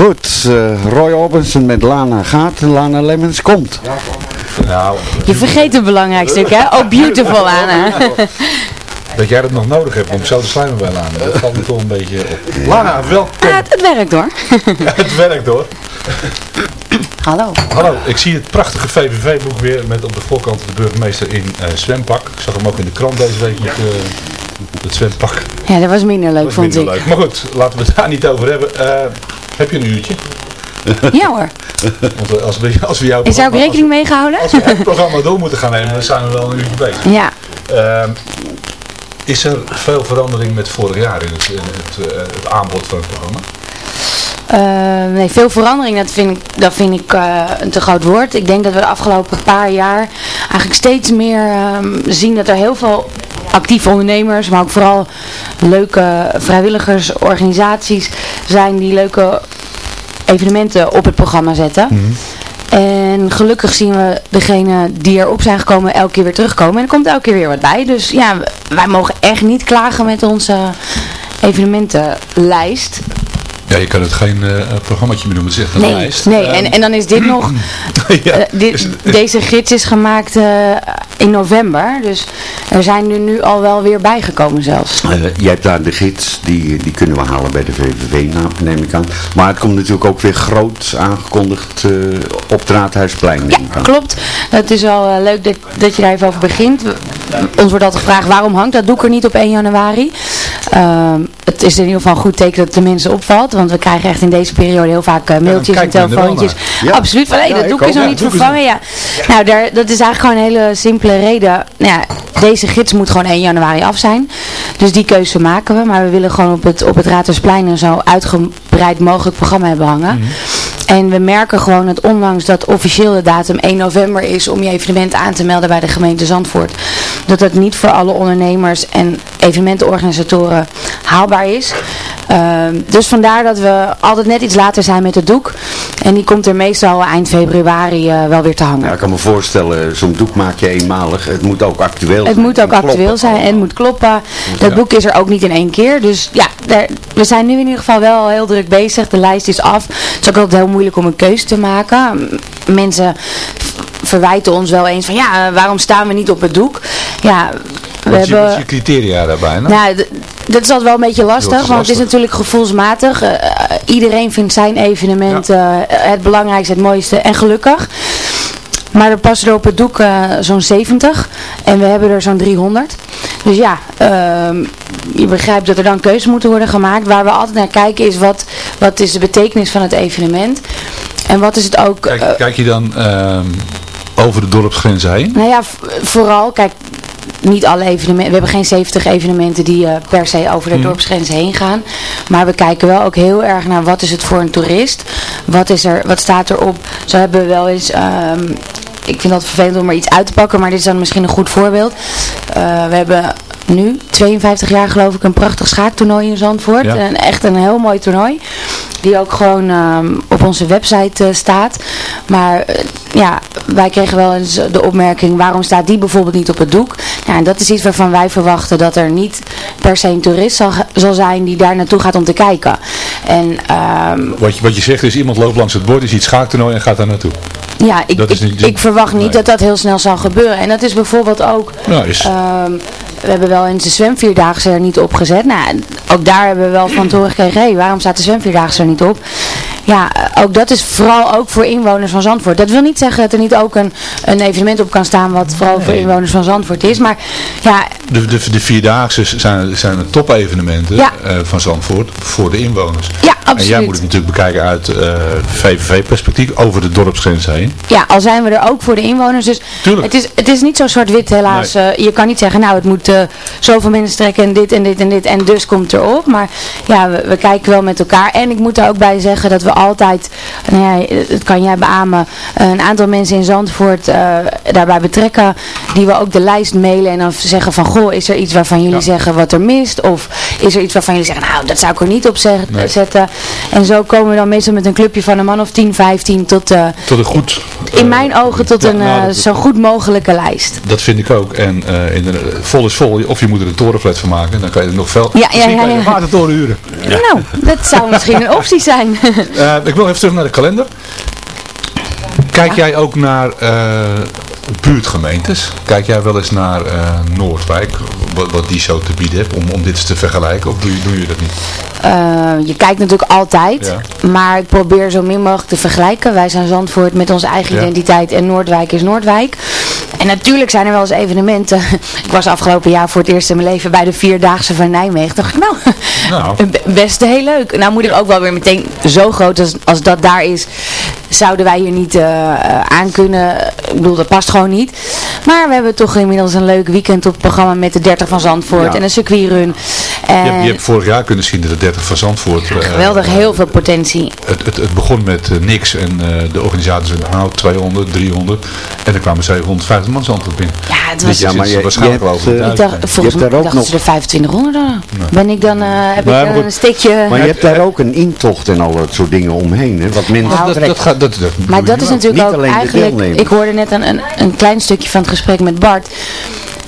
Goed, eh, Roy Orbison met Lana gaat. Lana Lemmens komt. Nou, Je vergeet het belangrijk stuk, hè? Oh, beautiful, Anna. dat jij dat nog nodig hebt om zo te slijmen bij Lana. Dat valt me toch een beetje op. Lana, welkom. Ah, het, het werkt hoor. Het werkt hoor. Hallo. Hallo, ik zie het prachtige VVV-boek weer met op de voorkant de burgemeester in eh, zwempak. Ik zag hem ook in de krant deze week met eh, het zwempak. Ja, dat was minder leuk, is vond minder ik. leuk. Maar goed, laten we het daar niet over hebben. Heb je een uurtje? Ja hoor. Want eh, als we, als we jouw Is daar ook rekening mee gehouden? Als we het programma door moeten gaan nemen, dan zijn we wel een uurtje bezig. Ja. Ehm, is er veel verandering met vorig jaar in het, in het, eh, het aanbod van het programma? Eh, nee, veel verandering, dat vind ik, dat vind ik eh, een te groot woord. Ik denk dat we de afgelopen paar jaar eigenlijk steeds meer ehm, zien dat er heel veel actieve ondernemers, maar ook vooral leuke vrijwilligersorganisaties zijn die leuke evenementen op het programma zetten. En gelukkig zien we degene die erop zijn gekomen elke keer weer terugkomen. En er komt elke keer weer wat bij. Dus ja, wij mogen echt niet klagen met onze evenementenlijst. Ja, je kan het geen uh, programmaatje meer noemen, een Nee, lijst. nee. En, en dan is dit nog... ja, eh, dit, deze gids is gemaakt eh, in november. Dus er zijn er nu al wel weer bijgekomen zelfs. Eh, jij hebt daar de gids, die, die kunnen we halen bij de VVV, nou, neem ik aan. Maar het komt natuurlijk ook weer groot aangekondigd eh, op het Raadhuisplein. neem ik aan. Klopt. Het is wel leuk dat, dat je daar even over begint. Ons wordt altijd gevraagd waarom hangt dat doek er niet op 1 januari. Ehm, het is in ieder geval een goed teken dat het de mensen opvalt. Want we krijgen echt in deze periode heel vaak eh, mailtjes en telefoontjes. Ja. Absoluut. Van, hey, Ja, dat doek is nog niet vervangen. Ja. Nou, daar, dat is eigenlijk gewoon een hele simpele reden. Nou ja, deze gids moet gewoon 1 januari af zijn. Dus die keuze maken we. Maar we willen gewoon op het, op het Raadhuisplein een zo uitgebreid mogelijk programma hebben hangen. Mhm. En we merken gewoon dat ondanks dat officieel de datum 1 november is om je evenement aan te melden bij de gemeente Zandvoort, dat dat niet voor alle ondernemers en evenementenorganisatoren haalbaar is. Ehm, dus vandaar dat we altijd net iets later zijn met het doek. En die komt er meestal eind februari eh, wel weer te hangen. Ja, ik kan me voorstellen, zo'n doek maak je eenmalig. Het moet ook actueel Het zijn. moet ook Kloppen. actueel zijn en het moet kloppen. Dat boek is er ook niet in één keer. Dus ja, we zijn nu in ieder geval wel heel druk bezig. De lijst is af. Het is ook altijd heel moeilijk om een keuze te maken. Mensen verwijten ons wel eens van ja, eh, waarom staan we niet op het doek? Ja, we Wat wat is hebben... je criteria daarbij? Nou? Nou, dat is altijd wel een beetje lastig, want het is natuurlijk gevoelsmatig. Eh, eh, iedereen vindt zijn evenement het belangrijkste, het mooiste en gelukkig. Maar er passen er op het doek zo'n 70 en we hebben er zo'n 300. Dus ja, ehm, je begrijpt dat er dan keuzes moeten worden gemaakt. Waar we altijd naar kijken is wat, wat is de betekenis van het evenement. En wat is het ook... Kijk, kijk je dan ehm, over de dorpsgrenzen heen? nou ja, vooral, kijk, niet alle evenementen, we hebben geen 70 evenementen die eh, per se over de Mhm. dorpsgrenzen heen gaan. Maar we kijken wel ook heel erg naar wat is het voor een toerist. Wat, is er, wat staat erop. Zo hebben we wel eens, ehm, ik vind dat vervelend om er iets uit te pakken, maar dit is dan misschien een goed voorbeeld. Eh, we hebben nu, 52 jaar geloof ik, een prachtig schaaktoernooi in Zandvoort. Ja. En echt een heel mooi toernooi. Die ook gewoon ehm, op onze website eh, staat. Maar ja, wij kregen wel eens de opmerking, waarom staat die bijvoorbeeld niet op het doek? Ja, en dat is iets waarvan wij verwachten dat er niet per se een toerist zal, zal zijn die daar naartoe gaat om te kijken. En ehm, Wat je, wat je zegt is, iemand loopt langs het bord, die ziet schaaktoernooi en gaat daar naartoe. ja, ik, is ik, verwacht niet nee. dat dat heel snel zal gebeuren. En dat is bijvoorbeeld ook... Nou, is- ehm, we hebben wel eens de zwemvierdaagse er niet opgezet. Nou, ook daar hebben we wel van te horen gekregen, hey, waarom staat de zwemvierdaagse er niet op? Ja, ook dat is vooral ook voor inwoners van Zandvoort. Dat wil niet zeggen dat er niet ook een, een evenement op kan staan wat vooral voor inwoners van Zandvoort is. Maar ja, De, de, de Vierdaagse zijn, zijn de top-evenementen Ja. eh, van Zandvoort voor de inwoners. Ja, En jij absoluut. moet het natuurlijk bekijken uit eh VVV-perspectief over de dorpsgrenzen heen. Ja, al zijn we er ook voor de inwoners. Dus Tuurlijk. het is, het is niet zo zwart-wit helaas. Nee. Eh, je kan niet zeggen, nou het moet eh, zoveel mensen trekken en dit en dit en dit en dus komt erop. Maar ja, we, we kijken wel met elkaar. En ik moet er ook bij zeggen dat we altijd, nou ja, dat kan jij beamen, een aantal mensen in Zandvoort eh, daarbij betrekken. Die we ook de lijst mailen en dan zeggen van, goh, is er iets waarvan jullie zeggen wat er mist? Of is er iets waarvan jullie zeggen, nou dat zou ik er niet op Nee. zetten. En zo komen we dan meestal met een clubje van een man of 10, 15 tot... eh, Tot een goed... in mijn ogen tot ja, een nou, eh, dat- zo goed mogelijke lijst. Dat vind ik ook. En eh, in de, vol is vol. Of je moet er een torenflat van maken. Dan kan je er nog veel... Ja, ja, ja, kan je ja. een watertoren huren. Nou, dat zou misschien een optie zijn. Eh, ik wil even terug naar de kalender. Kijk jij ook naar eh, buurtgemeentes? Kijk jij wel eens naar eh, Noordwijk, wat, wat die zo te bieden heeft, om, om dit te vergelijken? Of doe je, doe je dat niet? Je kijkt natuurlijk altijd, maar ik probeer zo min mogelijk te vergelijken. Wij zijn Zandvoort met onze eigen Ja. identiteit en Noordwijk is Noordwijk. En natuurlijk zijn er wel eens evenementen. Ik was afgelopen jaar voor het eerst in mijn leven bij de Vierdaagse van Nijmegen. Dacht ik, nou, Nou, be- best heel leuk. Nou moet ik ook wel weer meteen zo groot als, als dat daar is, zouden wij hier niet eh, aan kunnen. Ik bedoel, dat past gewoon niet. Maar we hebben toch inmiddels een leuk weekend op het programma met de 30 van Zandvoort Ja. en een circuitrun. Je, hebt, En je hebt vorig jaar kunnen zien dat de 30 van Zandvoort... eh, geweldig, heel veel potentie. het, het, het begon met eh, niks en eh, de organisatie zei, nou 200, 300 en er kwamen 750 man Zandvoort binnen. Ja, het was... Ja, maar je- waarschijnlijk wel eh, Ik dacht, volgens mij daar ook dachten ze er 2500 aan. Ben ik dan, eh, heb Maar ik dan een stikje... Maar je hebt daar ook een intocht en al dat soort dingen omheen. Hè? Wat mensen Nou, dat, dat, trekken. gaat, dat, dat Maar dat is natuurlijk Niet ook alleen de eigenlijk, ik hoorde net een, een, een klein stukje van het gesprek met Bart.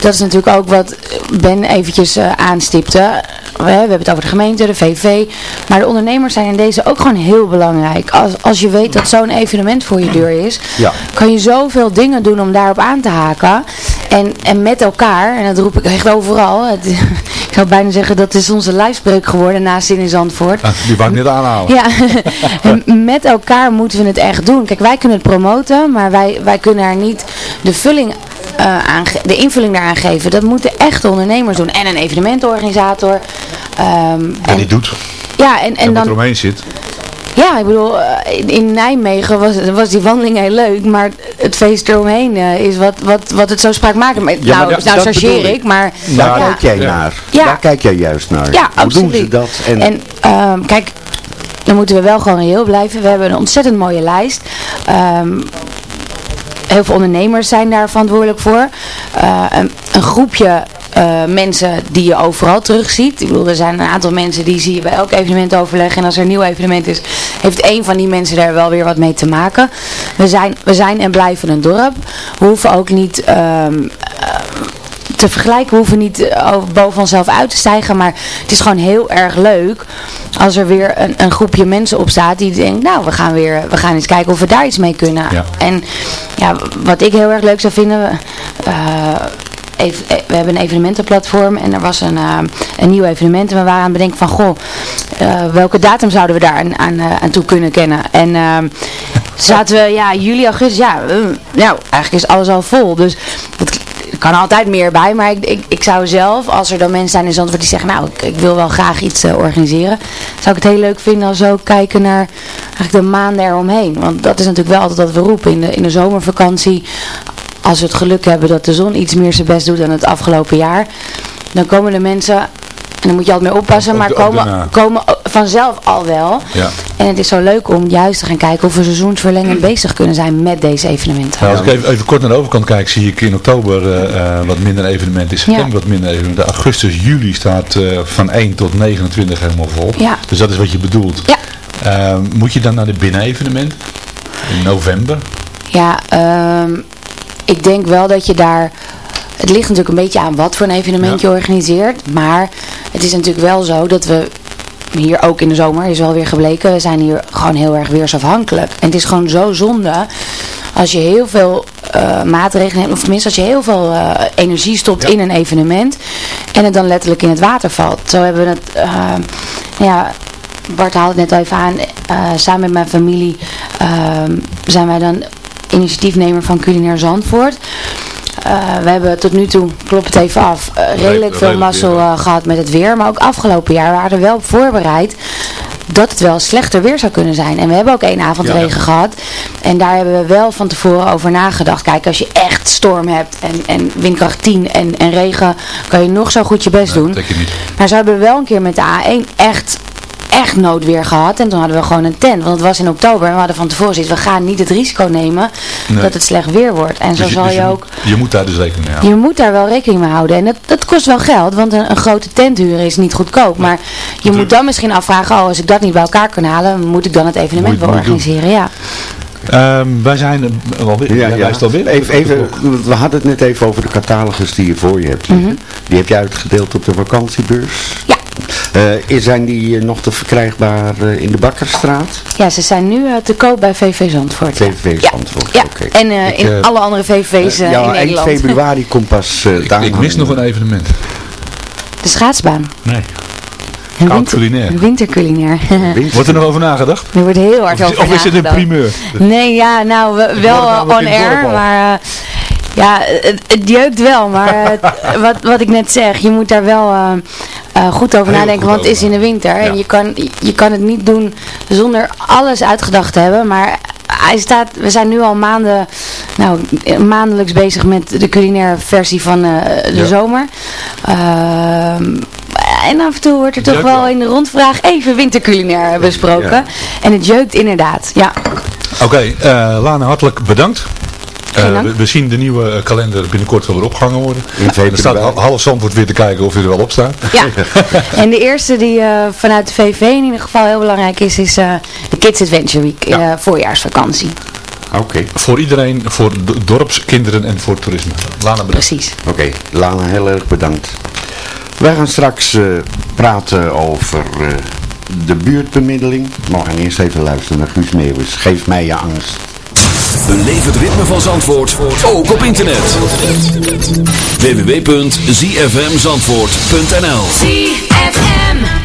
Dat is natuurlijk ook wat Ben eventjes eh, aanstipte. We, we hebben het over de gemeente, de VV. Maar de ondernemers zijn in deze ook gewoon heel belangrijk. Als, als je weet dat zo'n evenement voor je deur is, Ja. kan je zoveel dingen doen om daarop aan te haken. En, en met elkaar, en dat roep ik echt overal. Het, ik zou bijna zeggen dat is onze lijfspreuk geworden naast in Zandvoort. Die wou ik net aanhalen. Ja, en met elkaar moeten we het echt doen. Kijk, wij kunnen het promoten, maar wij, wij kunnen er niet de vulling aan ge- de invulling daaraan geven. Dat moeten echte ondernemers doen. En een evenementorganisator. Ehm, En die doet. ja, en, En, en dan, eromheen zit. ja, ik bedoel, eh, in, Nijmegen was, was die wandeling heel leuk, maar het feest eromheen eh, is wat, wat, wat het zo spraakmakend maakt. Ja, maar nou, dat- nou dat chargeer bedoel ik, ik. maar... Daar ja. kijk jij naar. Ja. Daar kijk jij juist naar. Ja, Hoe doen absoluut. ze dat? En, En ehm, kijk, dan moeten we wel gewoon reëel blijven. We hebben een ontzettend mooie lijst. Ehm, heel veel ondernemers zijn daar verantwoordelijk voor. Eh, een, een groepje eh, mensen die je overal terugziet. Ik bedoel, er zijn een aantal mensen die zie je bij elk evenement overleggen. En als er een nieuw evenement is, heeft één van die mensen daar wel weer wat mee te maken. We zijn, we zijn en blijven een dorp. We hoeven ook niet... ehm, te vergelijken. We hoeven niet eh, boven onszelf uit te stijgen. Maar het is gewoon heel erg leuk als er weer een, een groepje mensen op staat die denkt, nou we gaan weer, we gaan eens kijken of we daar iets mee kunnen. Ja. En ja, wat ik heel erg leuk zou vinden, eh, even- eh, we hebben een evenementenplatform en er was een, een nieuw evenement en we waren aan het bedenken van, goh, welke datum zouden we daar aan, aan, aan toe kunnen kennen. En zaten we, ja, juli, augustus, ja, nou, eigenlijk is alles al vol. Dus het kan altijd meer bij, maar ik, ik, ik zou zelf, als er dan mensen zijn in Zandvoort die zeggen, nou, ik, ik wil wel graag iets eh, organiseren, zou ik het heel leuk vinden als we ook kijken naar eigenlijk de maanden eromheen. Want dat is natuurlijk wel altijd wat we roepen in de, in de zomervakantie. Als we het geluk hebben dat de zon iets meer zijn best doet dan het afgelopen jaar, dan komen de mensen... En dan moet je altijd mee oppassen, maar komen, komen vanzelf al wel. Ja. En het is zo leuk om juist te gaan kijken of we seizoensverlengend bezig kunnen zijn met deze evenementen. Nou, als ik even, even kort naar de overkant kijk, zie ik in oktober eh, eh, wat minder evenementen. In september wat minder evenementen. Augustus, juli staat eh, van 1 tot 29 helemaal vol. Ja. Dus dat is wat je bedoelt. Ja. Eh, moet je dan naar de binnenevenement? In november? Ja, ehm, ik denk wel dat je daar... Het ligt natuurlijk een beetje aan wat voor een evenement je organiseert. Maar het is natuurlijk wel zo dat we hier ook in de zomer, is wel weer gebleken, we zijn hier gewoon heel erg weersafhankelijk. En het is gewoon zo zonde als je heel veel eh, maatregelen hebt, of tenminste als je heel veel eh, energie stopt in een evenement en het dan letterlijk in het water valt. Zo hebben we het, eh, ja, Bart haalde het net al even aan, samen met mijn familie zijn wij dan initiatiefnemer van Culinair Zandvoort. Eh, we hebben tot nu toe, klopt het even af, eh, redelijk Redelijk veel mazzel eh, gehad met het weer. Maar ook afgelopen jaar waren we wel voorbereid dat het wel slechter weer zou kunnen zijn. En we hebben ook één avond Ja. regen gehad. En daar hebben we wel van tevoren over nagedacht. Kijk, als je echt storm hebt en, en windkracht 10 en, en regen, kan je nog zo goed je best doen. Maar ze hebben wel een keer met de A1 echt, echt noodweer gehad. En toen hadden we gewoon een tent. Want het was in oktober. En we hadden van tevoren zoiets. We gaan niet het risico nemen Nee. dat het slecht weer wordt. En zo Dus zal dus je ook... Je moet daar dus rekening mee houden. Je moet daar wel rekening mee houden. En dat, dat kost wel geld, want een, een grote tent huren is niet goedkoop. Maar je moet dan misschien afvragen, oh, als ik dat niet bij elkaar kan halen, moet ik dan het evenement Moet je- wel moet je doen. organiseren? Ja. Ehm, wij zijn eh, alweer, Ja, jij ja. alweer. Even, even, we hadden het net even over de catalogus die je voor je hebt liggen. Die heb je uitgedeeld op de vakantiebeurs. Ja. Eh, zijn die eh, nog te verkrijgbaar eh, in de Bakkerstraat? ja, ze zijn nu te koop bij VV Zandvoort. Ja. Zandvoort, Ja, oké. en eh, Ik, in alle andere ja, in eind Nederland. februari komt pas uh, Ik, ik mis nog een evenement. De schaatsbaan. Nee. Een Koud winter- culinair. Winterculinair. Wordt er nog over nagedacht? Er wordt heel hard Of, over of is het een nagedacht. primeur? Nee, ja, nou, we- wel hoor het namelijk on in het air, dorp al. maar... eh, ja, het, het jeukt wel, maar het- wat, wat ik net zeg, je moet daar wel eh, eh, goed over Heel nadenken, goed want het is in de winter. En je kan, je kan het niet doen zonder alles uitgedacht te hebben, maar hij staat, we zijn nu al maanden, nou, maandelijks bezig met de culinaire versie van eh, de Ja. zomer. Ehm, en af en toe wordt er toch wel wel. in de rondvraag even winterculinair besproken. Ja. En het jeukt inderdaad, ja. Oké, eh, Lana, hartelijk bedankt. Eh, we, we zien de nieuwe eh, kalender binnenkort wel weer opgehangen worden. En er staat half Zandvoort weer te kijken of je er wel op staat. Ja, en de eerste die eh, vanuit de VV in ieder geval heel belangrijk is, is eh, de Kids Adventure Week, Ja. eh, voorjaarsvakantie. Oké, Voor iedereen, voor dorpskinderen en voor toerisme. Lana, bedankt. Precies. oké. Lana, heel erg bedankt. Wij gaan straks eh, praten over eh, de buurtbemiddeling. Maar we gaan eerst even luisteren naar Guus Meeuwis. Geef mij je angst. Beleef het ritme van Zandvoort, ook op internet. www.zfmzandvoort.nl ZFM.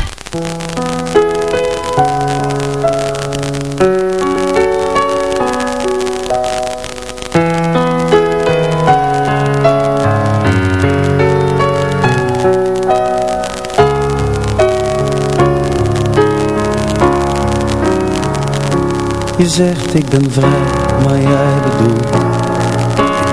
Je zegt ik ben vrij,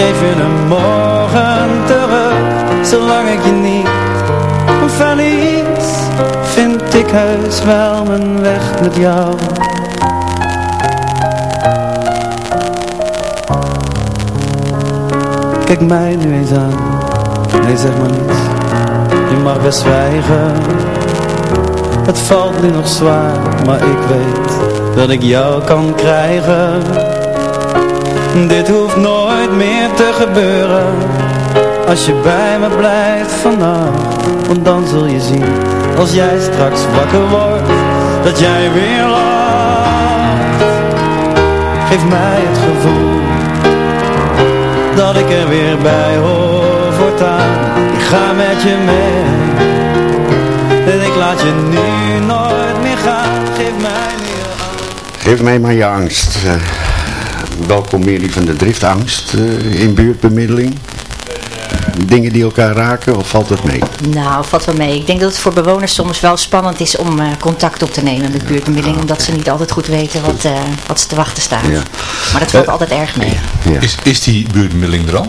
geef je de morgen terug. Zolang ik je niet verlies Vind ik heus wel mijn weg met jou. Kijk mij nu eens aan. Nee zeg maar niets Je mag best zwijgen. Het valt nu nog zwaar Maar ik weet dat ik jou kan krijgen Dit hoeft nooit meer te gebeuren. Als je bij me blijft vannacht Want dan zul je zien Als jij straks wakker wordt Dat jij weer lacht. Geef mij het gevoel dat ik er weer bij hoor voortaan. Ik ga met je mee En ik laat je nu nooit meer gaan. Geef mij je angst. Geef mij maar je angst. Welkom Mary van de driftangst eh, in buurtbemiddeling. Dingen die elkaar raken of valt het mee? Nou, valt wel mee. Ik denk dat het voor bewoners soms wel spannend is om eh, contact op te nemen met buurtbemiddeling. Omdat ze niet altijd goed weten wat, eh, wat ze te wachten staat. Ja. Maar dat valt altijd erg mee. Is, is die buurtbemiddeling er al?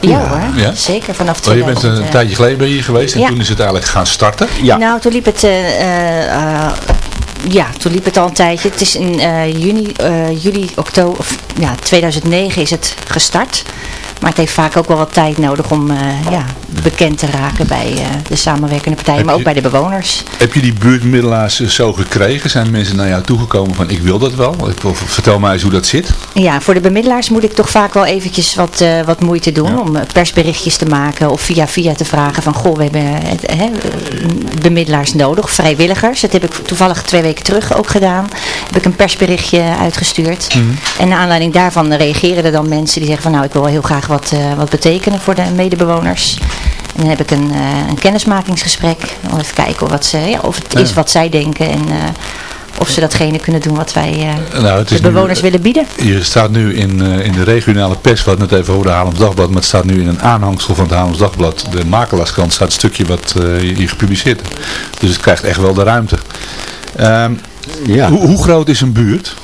Ja, hoor, Ja? zeker vanaf Oh, je bent 2000. een tijdje geleden bij hier geweest en Ja. toen is het eigenlijk gaan starten. Nou, toen liep het... eh, eh, eh, ja, toen liep het al een tijdje. Het is in eh, juni, eh, juli, oktober, of, ja, 2009 is het gestart. Maar het heeft vaak ook wel wat tijd nodig om eh, ja, bekend te raken bij eh, de samenwerkende partijen, maar ook bij de bewoners. Heb je die buurtbemiddelaars eh, zo gekregen? Zijn mensen naar jou toegekomen van ik wil dat wel? Vertel mij eens hoe dat zit. Ja, voor de bemiddelaars moet ik toch vaak wel eventjes wat, eh, wat moeite doen om persberichtjes te maken of via via te vragen van goh, we hebben bemiddelaars nodig, vrijwilligers. Dat heb ik toevallig twee weken terug ook gedaan. Heb ik een persberichtje uitgestuurd. En naar aanleiding daarvan reageren er dan mensen die zeggen van nou ik wil heel graag wat, eh, wat betekenen voor de medebewoners. En dan heb ik een, eh, een kennismakingsgesprek. Om even kijken wat ze, ja, of het is wat zij denken en eh, of ze datgene kunnen doen wat wij Nou, het de nu- bewoners willen bieden. Je staat nu in, in de regionale pers, wat net even over de Haarlems Dagblad, maar het staat nu in een aanhangsel van het Haarlems Dagblad. De makelaarskrant staat een stukje wat hier gepubliceerd. Dus het krijgt echt wel de ruimte. Ehm, hoe, hoe groot is een buurt?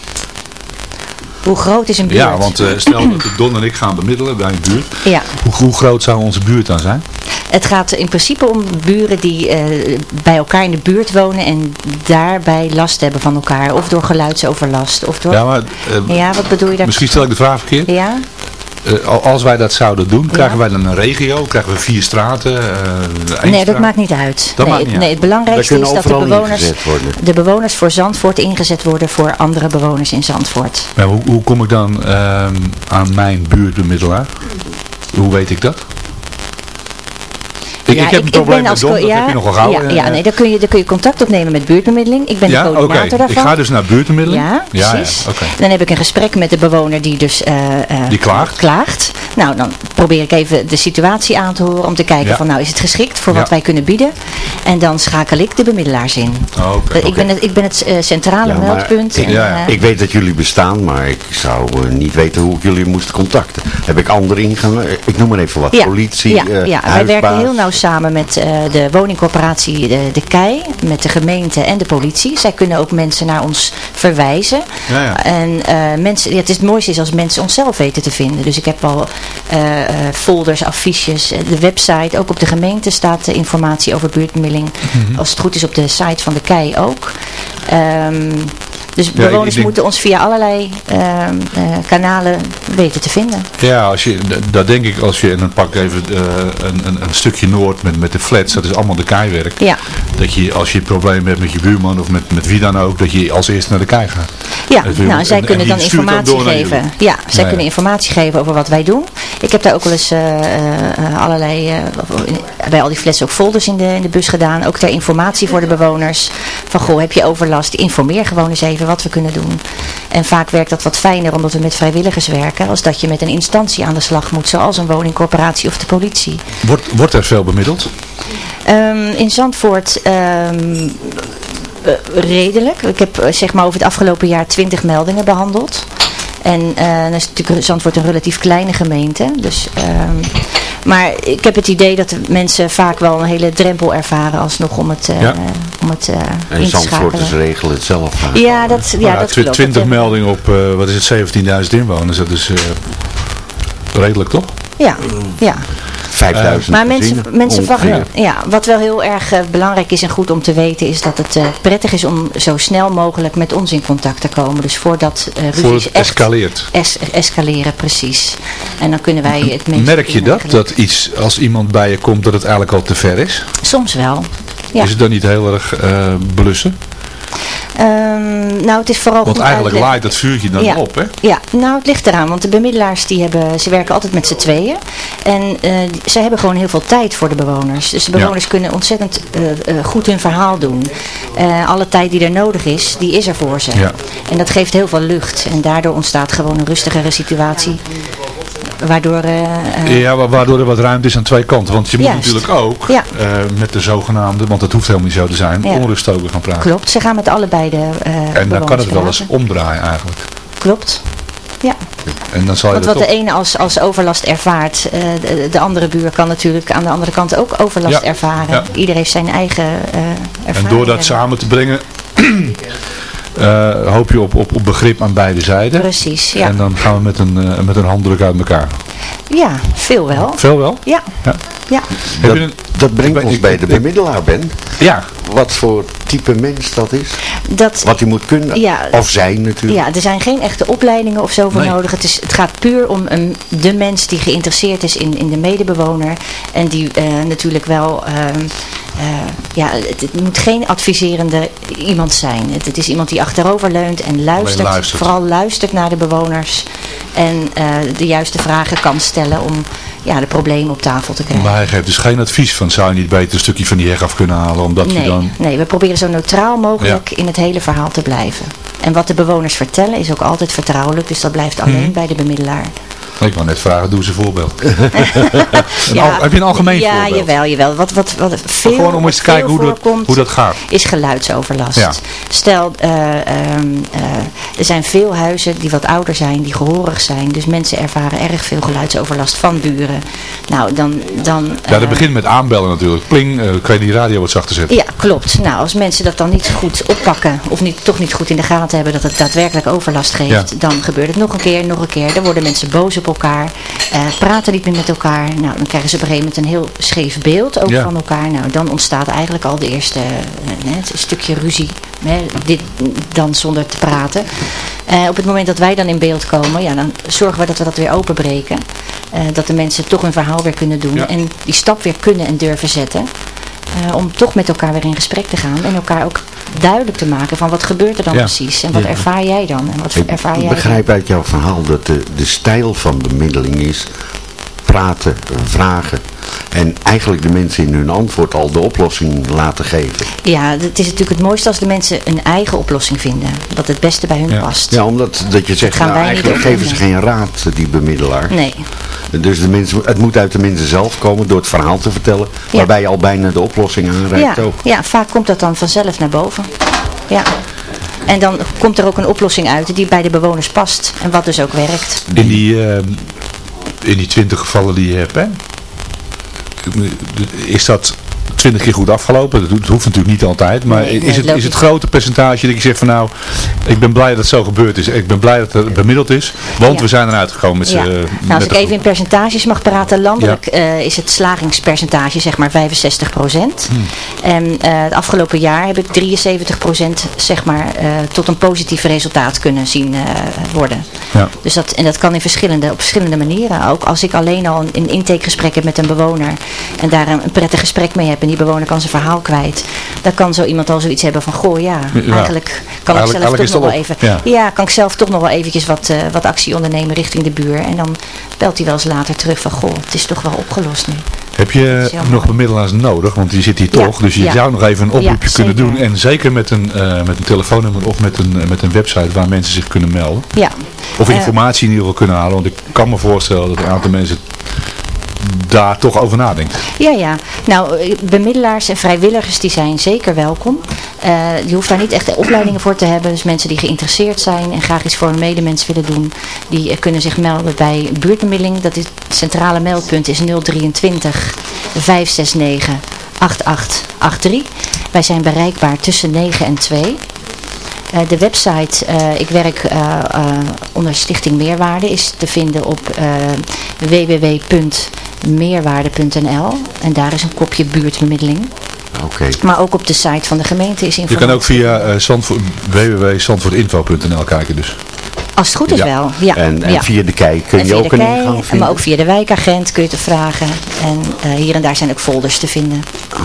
Hoe groot is een buurt? Ja, want eh, stel dat Don en ik gaan bemiddelen bij een buurt. Ja. Hoe, hoe groot zou onze buurt dan zijn? Het gaat in principe om buren die eh, bij elkaar in de buurt wonen en daarbij last hebben van elkaar. Of door geluidsoverlast. Of door... Ja, maar, eh, Ja, wat bedoel je daar? Misschien stel ik de vraag verkeerd. Ja? Eh, al- als wij dat zouden doen, krijgen wij dan een regio? Krijgen we vier straten? eh, Nee, dat maakt niet uit. Dat nee, maakt niet nee, uit. het belangrijkste is dat de bewoners, de bewoners voor Zandvoort ingezet worden voor andere bewoners in Zandvoort. Maar hoe, hoe kom ik dan ehm, aan mijn buurtbemiddelaar? Hoe weet ik dat? Ik, Ja, ik heb een probleem ben met dat ja, heb je nogal gauw. Ja, eh, ja nee, daar kun, je, daar kun je contact opnemen met buurtbemiddeling. Ik ben ja, de coördinator daarvan. Ik ga dus naar buurtbemiddeling? Ja, precies. Dan heb ik een gesprek met de bewoner die dus eh, eh, Die klaagt? klaagt. Nou, dan probeer ik even de situatie aan te horen om te kijken Ja. van nou is het geschikt voor wat wij kunnen bieden. En dan schakel ik de bemiddelaars in. Oh, oké, ik, ben het, ik ben het eh, centrale meldpunt. Ik, en, eh, ik weet dat jullie bestaan, maar ik zou eh, niet weten hoe ik jullie moest contacten. Heb ik anderen ingegaan? Ik noem maar even wat. ja, Politie, ja, eh, ja. wij werken heel nauw samen met eh, de woningcorporatie de, de KEI, met de gemeente en de politie. Zij kunnen ook mensen naar ons verwijzen. Ja, ja. En eh, mensen, ja, het, is het mooiste is als mensen onszelf weten te vinden. Dus ik heb al eh, folders, affiches, de website. Ook op de gemeente staat de informatie over buurtbemiddeling. Mhm. Als het goed is op de site van de KEI ook. Ehm, Dus bewoners denk- moeten ons via allerlei ehm, eh, kanalen weten te vinden. Ja, als je, dat denk ik als je, en dan pak ik even eh, een, een, een stukje noord met, met de flats, dat is allemaal de keiwerk. Ja. Dat je, als je problemen hebt met je buurman of met, met wie dan ook, dat je als eerste naar de kei gaat. Ja, nou, zij en- kunnen en dan informatie geven. Ja, zij kunnen informatie geven over wat wij doen. Ik heb daar ook wel eens eh, allerlei, in- bij al die flats ook folders in de, in de bus gedaan. Ook ter informatie voor de bewoners. Van goh, heb je overlast? Informeer gewoon eens even wat we kunnen doen. En vaak werkt dat wat fijner omdat we met vrijwilligers werken. Als dat je met een instantie aan de slag moet. Zoals een woningcorporatie of de politie. Wordt, wordt er veel bemiddeld? Ehm, in Zandvoort ehm, eh, redelijk. Ik heb eh, zeg maar over het afgelopen jaar 20 meldingen behandeld. En eh dan is natuurlijk Zandvoort een relatief kleine gemeente. Dus, ehm, maar ik heb het idee dat de mensen vaak wel een hele drempel ervaren alsnog om het, eh, Ja. om het eh, En in te Zandvoorters regelen het zelf vaak. Ja, dat, ja, Nou dat klopt. 20 Dat, eh, meldingen op, eh, wat is het, 17.000 inwoners. Dat is eh, redelijk toch? Ja, ja. 5000 Maar mensen, mensen. Ja, wat wel heel erg eh, belangrijk is en goed om te weten is dat het eh, prettig is om zo snel mogelijk met ons in contact te komen. Dus voordat eh Voor ruzies het escaleert. es- escaleren, precies. En dan kunnen wij het meest Merk je dat? Dat iets, als iemand bij je komt, dat het eigenlijk al te ver is? Soms wel. Ja. Is het dan niet heel erg eh, blussen? Ehm, nou, het is vooral Want eigenlijk uitleggen. laait dat vuurtje dan ja. op, hè? Ja, nou het ligt eraan, want de bemiddelaars die hebben, ze werken altijd met z'n tweeën. En eh, zij hebben gewoon heel veel tijd voor de bewoners. Dus de Ja. bewoners kunnen ontzettend eh, eh, goed hun verhaal doen. Alle tijd die er nodig is, die is er voor ze. Ja. En dat geeft heel veel lucht. En daardoor ontstaat gewoon een rustigere situatie. Waardoor... eh, eh, Ja, wa- waardoor er wat ruimte is aan twee kanten. Want je moet Juist. natuurlijk ook Ja. eh, met de zogenaamde, want dat hoeft helemaal niet zo te zijn, Ja. gaan praten. Klopt, ze gaan met allebei de eh En dan kan het wel eens omdraaien eigenlijk. Klopt. Ja. En dan zal je Want wat de ene als, als overlast ervaart, de, de andere buur kan natuurlijk aan de andere kant ook overlast Ja, ervaren. ja. Ieder heeft zijn eigen eh En ervaring. door dat samen te brengen, eh, hoop je op, op, op begrip aan beide zijden. Precies, ja. En dan gaan we met een, eh, met een handdruk uit elkaar. Ja, veel wel. Veel wel? Ja. Ja. Dat, je een- dat brengt ik ons ik- bij de bemiddelaar, Ben. Ja. Wat voor type mens dat is. Dat, Wat hij moet kunnen. Ja. Of zijn natuurlijk. Ja, er zijn geen echte opleidingen of zo voor Nee. nodig. Het, is, het gaat puur om een, de mens die geïnteresseerd is in, in de medebewoner. En die eh, natuurlijk wel... ehm, eh, ja, het, het moet geen adviserende iemand zijn. Het, het is iemand die achterover leunt en luistert. luistert. Vooral luistert naar de bewoners. En eh, de juiste vragen kan stellen om ja, de problemen op tafel te krijgen. Maar hij geeft dus geen advies van zou je niet beter een stukje van die heg af kunnen halen omdat Nee, dan... nee, we proberen zo neutraal mogelijk in het hele verhaal te blijven. En wat de bewoners vertellen is ook altijd vertrouwelijk, dus dat blijft alleen Mhm. bij de bemiddelaar. Ik wou net vragen, doe eens een voorbeeld. Ja, al- heb je een algemeen ja, voorbeeld? jawel, jawel. Wat, wat, wat veel, Gewoon om eens te kijken hoe dat, hoe dat gaat. is geluidsoverlast. Ja. Stel, eh, ehm, eh, er zijn veel huizen die wat ouder zijn, die gehorig zijn. Dus mensen ervaren erg veel geluidsoverlast van buren. Nou, dan... dan Ja, dat eh, begint met aanbellen natuurlijk. Pling, kan je die radio wat zachter zetten. ja, klopt. Nou, als mensen dat dan niet goed oppakken of niet, toch niet goed in de gaten hebben dat het daadwerkelijk overlast geeft, Ja. dan gebeurt het nog een keer, nog een keer. Dan worden mensen boos op elkaar, eh, praten niet meer met elkaar. Nou, dan krijgen ze op een gegeven moment een heel scheef beeld ook Ja. van elkaar. Nou, dan ontstaat eigenlijk al de eerste eh, het stukje ruzie. Hè, dit dan zonder te praten. Eh, op het moment dat wij dan in beeld komen, ja, dan zorgen we dat we dat weer openbreken. Dat de mensen toch hun verhaal weer kunnen doen Ja. en die stap weer kunnen en durven zetten. Eh, om toch met elkaar weer in gesprek te gaan en elkaar ook duidelijk te maken van wat gebeurt er dan Ja. precies en wat Ja. ervaar jij dan en wat ervaar Ik jij begrijp uit jouw verhaal dat de, de stijl van bemiddeling is praten, vragen en eigenlijk de mensen in hun antwoord al de oplossing laten geven. Ja, het is natuurlijk het mooiste als de mensen een eigen oplossing vinden. Dat het beste bij hun Ja, past. ja omdat dat je zegt, nou, eigenlijk geven ze geen raad, die bemiddelaar. Nee. Dus de mensen, het moet uit de mensen zelf komen door het verhaal te vertellen, Ja. waarbij je al bijna de oplossing aanreikt Ja, ook. ja, vaak komt dat dan vanzelf naar boven. Ja. En dan komt er ook een oplossing uit die bij de bewoners past. En wat dus ook werkt. In die, eh, in die twintig gevallen die je hebt, hè? Is dat twintig keer goed afgelopen. Dat, hoeft- natuurlijk niet altijd. Maar Nee, is, het, is het grote percentage dat ik zeg van nou, ik ben blij dat het zo gebeurd is. Ik ben blij dat het bemiddeld is. Want Ja. we zijn eruit gekomen met Ja. Nou, met als ik even in percentages mag praten, landelijk eh, is het slagingspercentage zeg maar 65 procent. Hmm. En eh, het afgelopen jaar heb ik 73 procent zeg maar eh, tot een positief resultaat kunnen zien worden. Ja. Dus dat, en dat kan in verschillende, op verschillende manieren. Ook als ik alleen al een, een intakegesprek heb met een bewoner en daar een, een prettig gesprek mee heb en die bewoner kan zijn verhaal kwijt, dan kan zo iemand al zoiets hebben van, goh ja, Ja. eigenlijk kan Eigenlijk- ik zelf toch nog wel even, ja. kan ik zelf toch nog wel eventjes wat, eh, wat actie ondernemen richting de buur. En dan belt hij wel eens later terug van, goh, het is toch wel opgelost nu. Heb je nog bemiddelaars nodig? Want die zit hier Ja, toch. Dus je ja. zou nog even een oproepje Ja, kunnen doen. En zeker met een, eh, met een telefoonnummer of met een, eh, met een website waar mensen zich kunnen melden. Ja. Of informatie in ieder geval kunnen halen. Want ik kan me voorstellen dat een aantal mensen daar toch over nadenkt. Ja, ja. Nou, eh, bemiddelaars en vrijwilligers die zijn zeker welkom. Eh, je hoeft daar niet echt opleidingen voor te hebben. Dus mensen die geïnteresseerd zijn en graag iets voor een medemens willen doen, die eh, kunnen zich melden bij buurtbemiddeling. Dat is het centrale meldpunt is 023 569 8883. Wij zijn bereikbaar tussen 9 en 2. Eh, de website, eh, ik werk eh, onder Stichting Meerwaarde, is te vinden op www.meerwaarde.nl en daar is een kopje buurtbemiddeling. Oké. Maar ook op de site van de gemeente is Je informatie. kan ook via www.zandvoortinfo.nl kijken dus. Als het goed is Ja. wel, ja. En, en ja. via de kei kun En je ook een kei, ingang en vinden? maar ook via de wijkagent kun je te vragen. En eh, hier en daar zijn ook folders te vinden.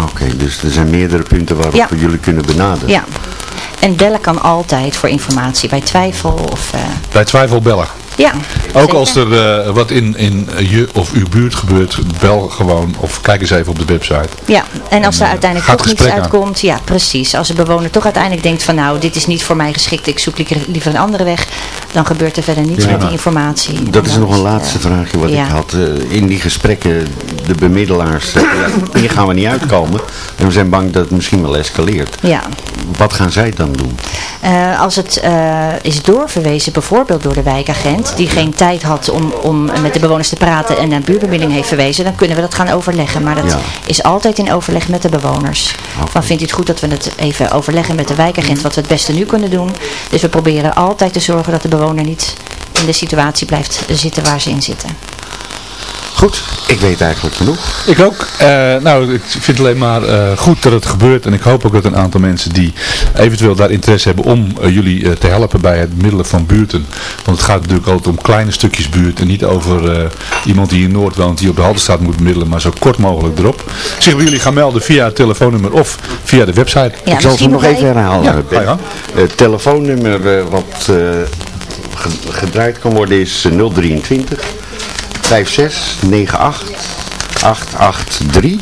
Oké, dus er zijn meerdere punten waarop Ja. we jullie kunnen benaderen. Ja. En bellen kan altijd voor informatie bij twijfel of... eh, Bij twijfel bellen. Ja, Ook zeker. als er eh, wat in, in je of uw buurt gebeurt, bel gewoon of kijk eens even op de website. Ja, en als En, er eh, uiteindelijk toch niets uitkomt, ja precies. Als de bewoner toch uiteindelijk denkt van nou, dit is niet voor mij geschikt, ik zoek liever, een andere weg, dan gebeurt er verder niets Ja. met die informatie. Dat is nog een laatste eh, vraagje wat ja. ik had. Eh, in die gesprekken, de bemiddelaars, zeggen, ja, hier gaan we niet uitkomen. En we zijn bang dat het misschien wel escaleert. Ja, Wat gaan zij dan doen? Eh, als het eh, is doorverwezen, bijvoorbeeld door de wijkagent, die geen tijd had om, om met de bewoners te praten en naar buurbemiddeling heeft verwezen, dan kunnen we dat gaan overleggen. Maar dat Ja. is altijd in overleg met de bewoners. Van vindt u het goed dat we het even overleggen met de wijkagent wat we het beste nu kunnen doen. Dus we proberen altijd te zorgen dat de bewoner niet in de situatie blijft zitten waar ze in zitten. Goed, ik weet eigenlijk genoeg. Ik ook. Eh, nou, ik vind het alleen maar eh, goed dat het gebeurt. En ik hoop ook dat een aantal mensen die eventueel daar interesse hebben om eh, jullie eh, te helpen bij het middelen van buurten. Want het gaat natuurlijk altijd om kleine stukjes buurt. En niet over eh, iemand die in Noord woont die op de Haldenstraat moet bemiddelen. Maar zo kort mogelijk erop. Zich bij jullie gaan melden via het telefoonnummer of via de website. Ja, ik zal ze misschien nog even herhalen. Ja, je gang. Het telefoonnummer wat eh, ge- gedraaid kan worden is eh, 023 56 98 883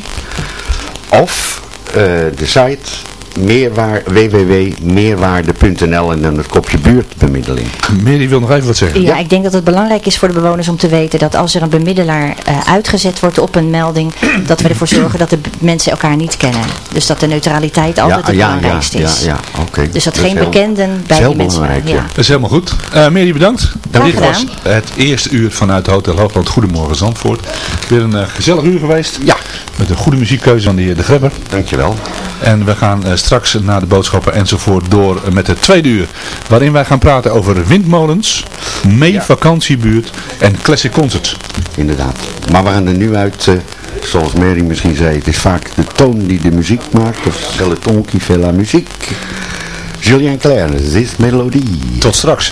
of eh, de site meerwaar, www.meerwaarde.nl en dan het kopje buurtbemiddeling. Mary wil nog even wat zeggen. Ja, ik denk dat het belangrijk is voor de bewoners om te weten dat als er een bemiddelaar eh, uitgezet wordt op een melding, dat we ervoor zorgen dat de mensen elkaar niet kennen. Dus dat de neutraliteit altijd het belangrijkste ja, is. Ja, ja, oké. Dus dat, geen heel- bekenden bij die mensen. ja. ja. Dat is helemaal goed. Eh Mary, bedankt. Graag Dit was het eerste uur vanuit Hotel Hoogland. Goedemorgen Zandvoort. Weer een eh, gezellig uur geweest. Ja. Met een goede muziekkeuze van de heer De Grebber. Dankjewel. En we gaan eh, straks na de boodschappen enzovoort door eh, met het tweede uur. Waarin wij gaan praten over windmolens, mee vakantiebuurt en classic concerts. Inderdaad. Maar we gaan er nu uit, eh, zoals Mary misschien zei, het is vaak de toon die de muziek maakt. Of c'est le ton qui fait la musique. Julien Clerc, This Melodie. Tot straks.